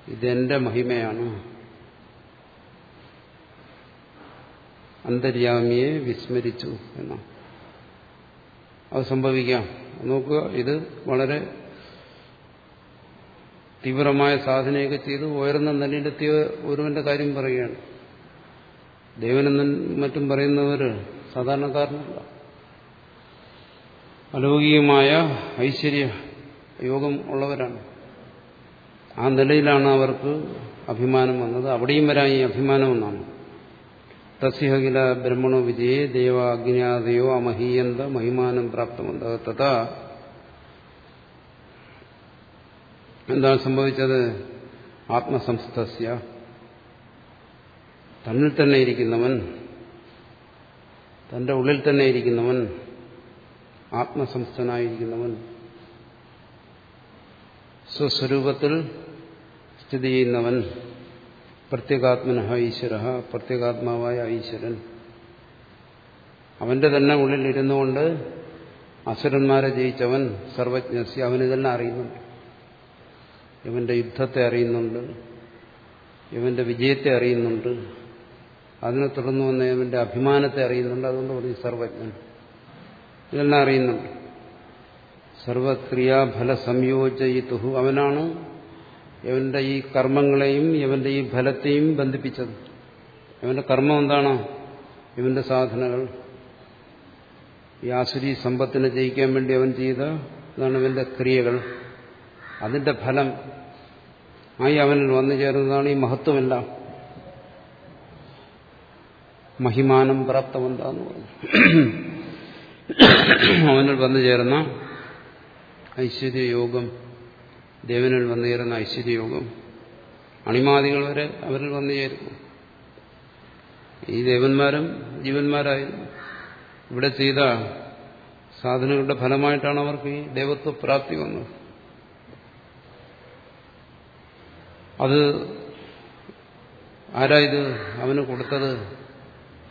Speaker 1: ഇതെന്റെ മഹിമയാണ്. അന്തര്യാമിയെ വിസ്മരിച്ചു എന്ന. അത് സംഭവിക്കാം. നോക്കുക ഇത് വളരെ തീവ്രമായ സാധനയൊക്കെ ചെയ്ത് ഉയർന്ന നിലയിലെത്തിയ ഒരുവന്റെ കാര്യം പറയുകയാണ്. ദേവനെന്നും മറ്റും പറയുന്നവർ സാധാരണക്കാരനല്ല. അലൗകികമായ ഐശ്വര്യ യോഗം ഉള്ളവരാണ്. ആ നിലയിലാണ് അവർക്ക് അഭിമാനം വന്നത്. അവിടെയും വരാൻ ഈ അഭിമാനം ഒന്നാണ്. തസ്യഹില ബ്രഹ്മണോ വിജയെ ദേവ അജ്ഞാതയോ അമഹീയന്ത മഹിമാനം പ്രാപ്തമന്ത. തഥാ എന്താണ് സംഭവിച്ചത്? ആത്മസംസ്ഥസ്യ തന്നിൽ തന്നെ ഇരിക്കുന്നവൻ തന്റെ ഉള്ളിൽ തന്നെ ഇരിക്കുന്നവൻ ആത്മസംസ്ഥനായിരിക്കുന്നവൻ സ്വസ്വരൂപത്തിൽ സ്ഥിതി ചെയ്യുന്നവൻ പ്രത്യേകാത്മന ഈശ്വര പ്രത്യേകാത്മാവായ ഈശ്വരൻ. അവന്റെ തന്നെ ഉള്ളിൽ ഇരുന്നു കൊണ്ട് അസുരന്മാരെ ജയിച്ചവൻ സർവജ്ഞസ്യ അവനിതെല്ലാം അറിയുന്നുണ്ട്. ഇവന്റെ യുദ്ധത്തെ അറിയുന്നുണ്ട്. ഇവന്റെ വിജയത്തെ അറിയുന്നുണ്ട്. അതിനെ തുടർന്ന് വന്ന ഇവന്റെ അഭിമാനത്തെ അറിയുന്നുണ്ട്. അതുകൊണ്ട് പറഞ്ഞു സർവജ്ഞൻ. ഇതെല്ലാം അറിയുന്നുണ്ട്. സർവക്രിയാഫല സംയോജയിത്തു അവനാണ് ഇവന്റെ ഈ കർമ്മങ്ങളെയും ഇവന്റെ ഈ ഫലത്തെയും ബന്ധിപ്പിച്ചത്. ഇവന്റെ കർമ്മം എന്താണ്? ഇവന്റെ സാധനകൾ. ഈ ആസുരി സമ്പത്തിനെ ജയിക്കാൻ വേണ്ടി അവൻ ചെയ്ത ഇതാണ് ഇവന്റെ ക്രിയകൾ. അതിന്റെ ഫലം ആയി അവനിൽ വന്നു ചേർന്നതാണ് ഈ മഹത്വമെല്ലാം. മഹിമാനം പ്രാപ്തമെന്താന്ന് പറഞ്ഞു. അവനിൽ വന്നു ഐശ്വര്യയോഗം ദേവനിൽ വന്നു ഐശ്വര്യയോഗം അണിമാദികൾ വരെ അവരിൽ വന്നു ചേരുന്നു. ഈ ദേവന്മാരും ജീവന്മാരായിരുന്നു. ഇവിടെ ചെയ്ത സാധനങ്ങളുടെ ഫലമായിട്ടാണ് അവർക്ക് ഈ ദേവത്വ പ്രാപ്തി വന്നത്. അത് ആരായത് അവന് കൊടുത്തത്?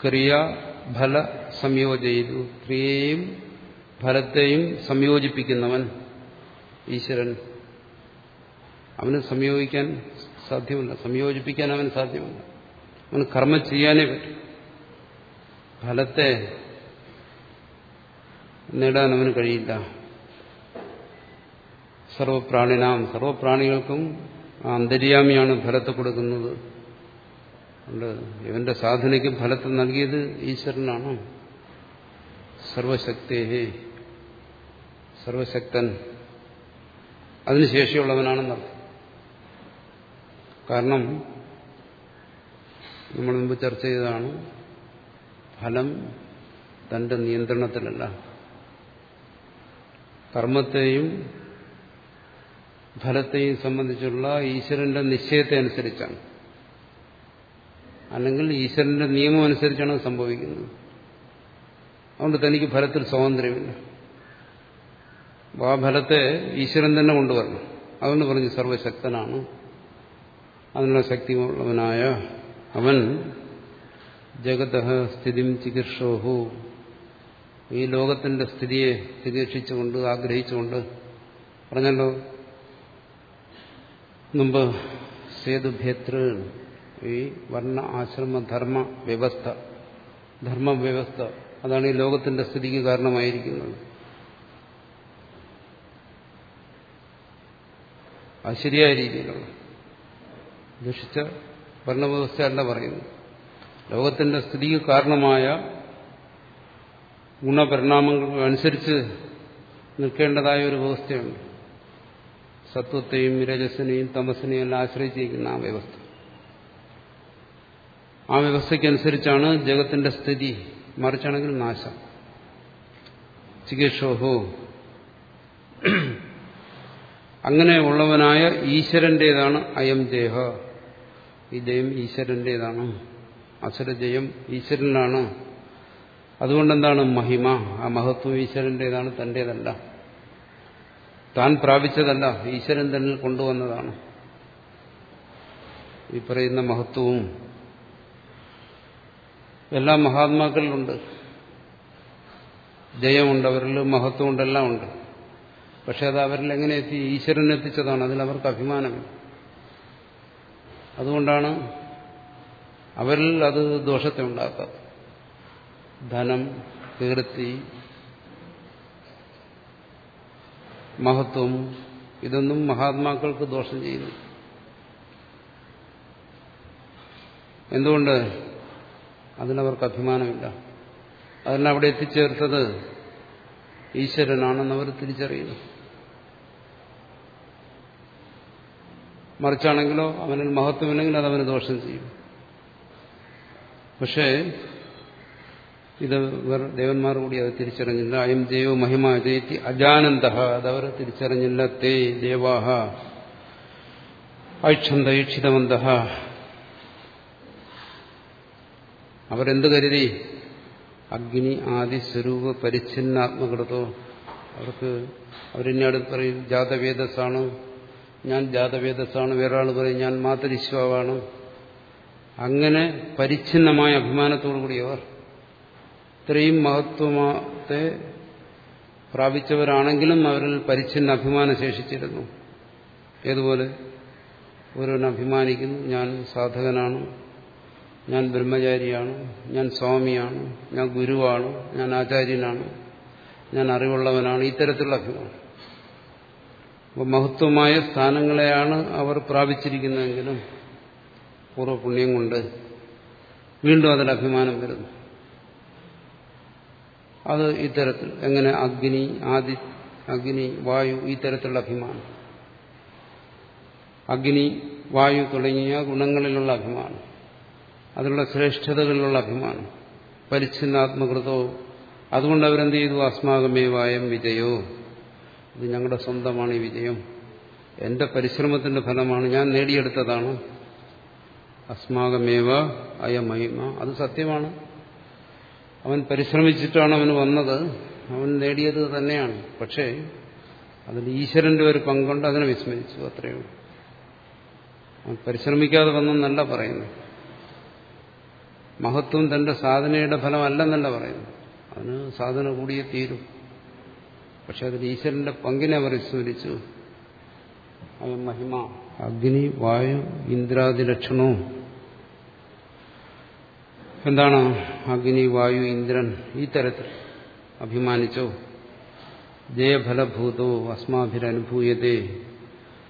Speaker 1: ക്രിയ ഫല സംയോജയിതു. ക്രിയയെയും ഫലത്തെയും സംയോജിപ്പിക്കുന്നവൻ ഈശ്വരൻ. അവന് സംയോഗിക്കാൻ സാധ്യമല്ല. സംയോജിപ്പിക്കാൻ അവന് സാധ്യമല്ല. അവന് കർമ്മം ചെയ്യാനേ പറ്റും. ഫലത്തെ നേടാൻ അവന് കഴിയില്ല. സർവപ്രാണിനാം സർവപ്രാണികൾക്കും അന്തര്യാമിയാണ് ഫലത്തെ കൊടുക്കുന്നത്. അതുകൊണ്ട് ഇവന്റെ സാധനയ്ക്കും ഫലത്തെ നൽകിയത് ഈശ്വരനാണ്. സർവശക്തേഹേ സർവശക്തൻ. അതിന് ശേഷിയുള്ളവനാണെന്നർത്ഥം കാരണം നമ്മൾ മുമ്പ് ചർച്ച ചെയ്തതാണ് ഫലം തന്റെ നിയന്ത്രണത്തിലല്ല. കർമ്മത്തെയും ഫലത്തെയും സംബന്ധിച്ചുള്ള ഈശ്വരന്റെ നിശ്ചയത്തെ അനുസരിച്ചാണ്. അല്ലെങ്കിൽ ഈശ്വരന്റെ നിയമം അനുസരിച്ചാണ് സംഭവിക്കുന്നത്. അതുകൊണ്ട് തനിക്ക് ഫലത്തിൽ സ്വാതന്ത്ര്യമില്ല. ആ ഫലത്തെ ഈശ്വരൻ തന്നെ കൊണ്ടുവരണം. അതുകൊണ്ട് പറഞ്ഞു സർവശക്തനാണ്. അതിനുള്ള ശക്തിയുള്ളവനായ അവൻ ജഗത സ്ഥിതിം ചികിത്സോഹു. ഈ ലോകത്തിന്റെ സ്ഥിതിയെ ചികിത്സിച്ചുകൊണ്ട് ആഗ്രഹിച്ചുകൊണ്ട് പറഞ്ഞല്ലോ. മുമ്പ് സേതുഭേതൃ ഈ വർണ ആശ്രമ ധർമ്മ വ്യവസ്ഥ ധർമ്മവ്യവസ്ഥ അതാണ് ഈ ലോകത്തിന്റെ സ്ഥിതിക്ക് കാരണമായിരിക്കുന്നത്. അത് ശരിയായ രീതിയിലുള്ള ദുഷിച്ച ഭരണവ്യവസ്ഥയല്ല പറയുന്നു ലോകത്തിന്റെ സ്ഥിതിക്ക് കാരണമായ ഗുണപരിണാമങ്ങൾ അനുസരിച്ച് നിൽക്കേണ്ടതായ ഒരു വ്യവസ്ഥയുണ്ട്. സത്വത്തെയും രജസിനെയും തമസിനെയും എല്ലാം ആശ്രയിച്ചിരിക്കുന്ന ആ വ്യവസ്ഥ. ആ വ്യവസ്ഥയ്ക്കനുസരിച്ചാണ് ജഗത്തിന്റെ സ്ഥിതി. മറിച്ചാണെങ്കിൽ നാശം. ചികിത്സോഹോ. അങ്ങനെ ഉള്ളവനായ ഈശ്വരന്റേതാണ് അയം ദേഹ ഈ ജയം ഈശ്വരന്റേതാണ്. അസുരജയം ഈശ്വരനാണ്. അതുകൊണ്ടെന്താണ് മഹിമ? ആ മഹത്വം ഈശ്വരന്റേതാണ് തന്റേതല്ല. താൻ പ്രാപിച്ചതല്ല ഈശ്വരൻ തന്നെ കൊണ്ടുവന്നതാണ്. ഈ പറയുന്ന മഹത്വവും എല്ലാ മഹാത്മാക്കളിലുണ്ട്. ജയമുണ്ട് അവരിൽ മഹത്വമുണ്ട് എല്ലാം ഉണ്ട്. പക്ഷെ അത് അവരിൽ എങ്ങനെ എത്തി? ഈശ്വരൻ എത്തിച്ചതാണ് അതിൽ അവർക്ക് അഭിമാനമില്ല. അതുകൊണ്ടാണ് അവരിൽ അത് ദോഷത്തെ ഉണ്ടാക്കാത്തത്. ധനം കീർത്തി മഹത്വം ഇതൊന്നും മഹാത്മാക്കൾക്ക് ദോഷം ചെയ്യുന്നു എന്തുകൊണ്ട്? അതിനവർക്ക് അഭിമാനമില്ല. അതിനെ അവിടെ എത്തിച്ചേർത്തത് ഈശ്വരനാണെന്ന് അവർ തിരിച്ചറിയുന്നു. മറിച്ചാണെങ്കിലോ അവനിൽ മഹത്വമില്ലെങ്കിൽ അത് അവന് ദോഷം ചെയ്യും. പക്ഷേ ഇത് ദേവന്മാർ കൂടി അത് തിരിച്ചറിഞ്ഞില്ല. അയം ദേവ മഹിമ ജയത്തി അജാനന്ദ അതവർ തിരിച്ചറിഞ്ഞില്ല. തേ ദേവാഹ. ഐക്ഷന്ത ഈക്ഷിതവന്ത അവരെന്ത് കരുതി? അഗ്നി ആദി സ്വരൂപ പരിച്ഛിന്നാത്മകൃതോ. അവർക്ക് അവരിന്നോട് പറയും ജാതവേദസ്സാണ് ഞാൻ ജാതവേദസ്സാണ് വേറൊരാൾ പറയും ഞാൻ മാതരിശ്വാവാണ് അങ്ങനെ പരിച്ഛിന്നമായ അഭിമാനത്തോടു കൂടി അവർ ഇത്രയും മഹത്വത്തെ പ്രാപിച്ചവരാണെങ്കിലും അവരിൽ പരിച്ഛിന്ന അഭിമാനം ശേഷിച്ചിരുന്നു. ഏതുപോലെ? ഓരോൻ അഭിമാനിക്കുന്നു. ഞാൻ സാധകനാണ്. ഞാൻ ബ്രഹ്മചാരിയാണ് ഞാൻ സ്വാമിയാണ് ഞാൻ ഗുരുവാണ് ഞാൻ ആചാര്യനാണ് ഞാൻ അറിവുള്ളവനാണ് ഇത്തരത്തിലുള്ള അഭിമാനം. അപ്പോൾ മഹത്വമായ സ്ഥാനങ്ങളെയാണ് അവർ പ്രാപിച്ചിരിക്കുന്നതെങ്കിലും പൂർവപുണ്യം കൊണ്ട് വീണ്ടും അതിൽ അഭിമാനം വരുന്നു. അത് ഇത്തരത്തിൽ എങ്ങനെ അഗ്നി ആദി അഗ്നി വായു ഈ തരത്തിലുള്ള അഭിമാനം. അഗ്നി വായു തുടങ്ങിയ ഗുണങ്ങളിലുള്ള അഭിമാനം. അതിലുള്ള ശ്രേഷ്ഠതകളിലുള്ള അഭിമാനം പരിച്ഛിന്നാത്മകൃതോ അതുകൊണ്ട് അവരെന്ത് ചെയ്തു? അസ്മാകമേവായം വിജയോ. ഇത് ഞങ്ങളുടെ സ്വന്തമാണ് ഈ വിജയം. എന്റെ പരിശ്രമത്തിന്റെ ഫലമാണ് ഞാൻ നേടിയെടുത്തതാണ്. അസ്മാകമേവ അയമഹിമ. അത് സത്യമാണ്. അവൻ പരിശ്രമിച്ചിട്ടാണ് അവന് വന്നത്. അവൻ നേടിയത് തന്നെയാണ്. പക്ഷേ അതിൽ ഈശ്വരന്റെ ഒരു പങ്കുണ്ട്. അതിനെ വിസ്മരിച്ചു. അത്രയുള്ളൂ അവൻ പരിശ്രമിക്കാതെ വന്നെന്നല്ല പറയുന്നു മഹത്വം തന്റെ സാധനയുടെ ഫലമല്ലെന്നല്ല പറയുന്നു അതിന് സാധന കൂടിയേ തീരും. പക്ഷെ അതിൽ ഈശ്വരന്റെ പങ്കിനെ അവർ വിസ്മരിച്ചു. അവൻ മഹിമ. അഗ്നി വായു ഇന്ദ്രാദി ലക്ഷണവും എന്താണ് അഗ്നി വായു ഇന്ദ്രൻ ഈ തരത്തിൽ അഭിമാനിച്ചോ? ജയഫലഭൂതോ അസ്മാഭിരനുഭൂയതേ.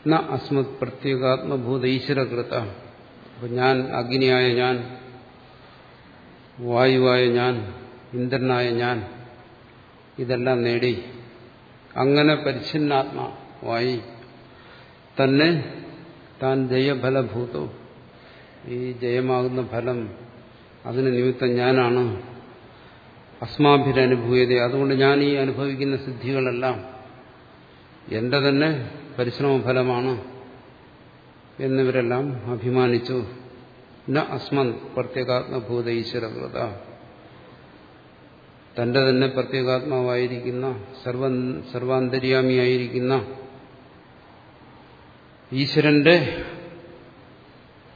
Speaker 1: ന അസ്മത് പ്രത്യേകാത്മഭൂത ഈശ്വരകൃത. അപ്പൊ ഞാൻ അഗ്നിയായ ഞാൻ വായുവായ ഞാൻ ഇന്ദ്രനായ ഞാൻ ഇതെല്ലാം നേടി. അങ്ങനെ പരിച്ഛിന്നാത്മാവായി തന്നെ താൻ ജയഫലഭൂതോ. ഈ ജയമാകുന്ന ഫലം അതിന് നിമിത്തം ഞാനാണ്. അസ്മാഭിരനുഭൂയത. അതുകൊണ്ട് ഞാൻ ഈ അനുഭവിക്കുന്ന സിദ്ധികളെല്ലാം എന്റെ തന്നെ പരിശ്രമഫലമാണ്. എന്നിവരെല്ലാം അഭിമാനിച്ചു. ന അസ്മൻ പ്രത്യേകാത്മഭൂത ഈശ്വരകൃത തന്റെ തന്നെ പ്രത്യേകാത്മാവായിരിക്കുന്ന സർവ സർവാന്തര്യാമിയായിരിക്കുന്ന ഈശ്വരന്റെ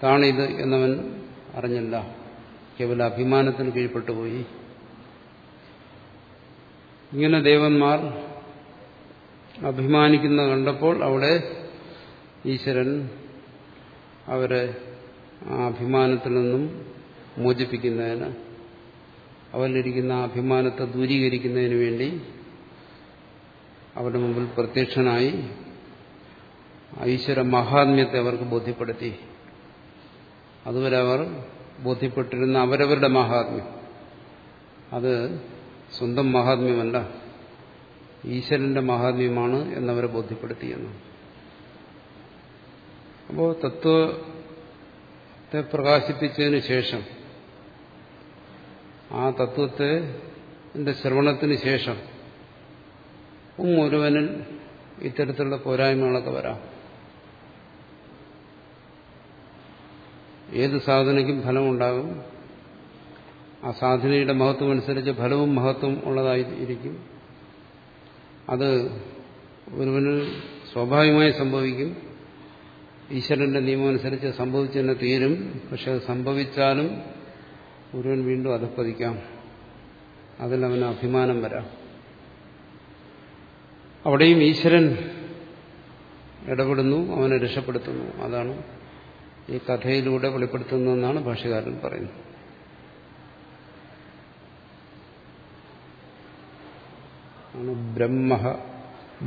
Speaker 1: താണിത് എന്നവൻ അറിഞ്ഞില്ല. കേവല അഭിമാനത്തിന് കീഴ്പ്പെട്ടു പോയി. ഇങ്ങനെ ദേവന്മാർ അഭിമാനിക്കുന്ന കണ്ടപ്പോൾ അവിടെ ഈശ്വരൻ അവരെ ആ അഭിമാനത്തിൽ നിന്നും മോചിപ്പിക്കുന്നതിന് അവരിലിരിക്കുന്ന അഭിമാനത്തെ ദൂരീകരിക്കുന്നതിന് വേണ്ടി അവരുടെ മുമ്പിൽ പ്രത്യക്ഷനായി ഈശ്വര മഹാത്മ്യത്തെ അവർക്ക് ബോധ്യപ്പെടുത്തി. അതുവരെ അവർ ബോധ്യപ്പെട്ടിരുന്ന അവരവരുടെ മഹാത്മ്യം. അത് സ്വന്തം മഹാത്മ്യമല്ല ഈശ്വരന്റെ മഹാത്മ്യമാണ് എന്നവരെ ബോധ്യപ്പെടുത്തിയെന്ന്. അപ്പോൾ തത്വത്തെ പ്രകാശിപ്പിച്ചതിന് ശേഷം ആ തത്വത്തെ ശ്രവണത്തിന് ശേഷം ഒരുവനിൽ ഇത്തരത്തിലുള്ള പോരായ്മകളൊക്കെ വരാം. ഏത് സാധനയ്ക്കും ഫലമുണ്ടാകും. ആ സാധനയുടെ മഹത്വം അനുസരിച്ച് ഫലവും മഹത്വം ഉള്ളതായിരിക്കും. അത് ഒരുവന് സ്വാഭാവികമായി സംഭവിക്കും. ഈശ്വരന്റെ നിയമം അനുസരിച്ച് സംഭവിച്ചു തന്നെ തീരും. പക്ഷെ അത് സംഭവിച്ചാലും ഒരുവൻ വീണ്ടും അധപ്പതിക്കാം അതിൽ അവന് അഭിമാനം വരാം. അവിടെയും ഈശ്വരൻ ഇടപെടുന്നു അവനെ രക്ഷപ്പെടുത്തുന്നു. അതാണ് ഈ കഥയിലൂടെ വെളിപ്പെടുത്തുന്നതെന്നാണ് ഭാഷകാരൻ പറയുന്നത്. ബ്രഹ്മ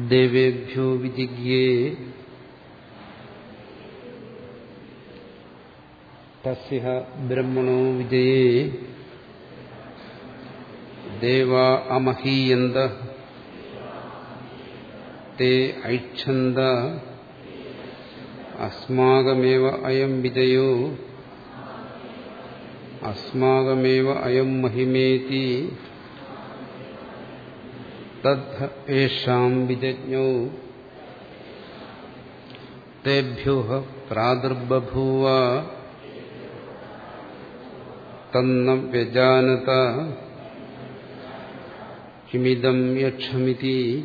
Speaker 1: ദേവേഭ്യോ വിജിജ്ഞേ തസ്യ ബ്രഹ്മണോ വിജയേ ദേവ അമഹീയന്ത തേ ഐക്ഷന്ത അസ്മാകമേവ അയം വിജയോ അസ്മാകമേവ അയം മഹിമേതി തദ്ഷാം വിജജ്ഞോ തേഭ്യോ പ്രാദുർബഭൂവ തന്ന വ്യജാനത. കിമിതം യക്ഷമിതി.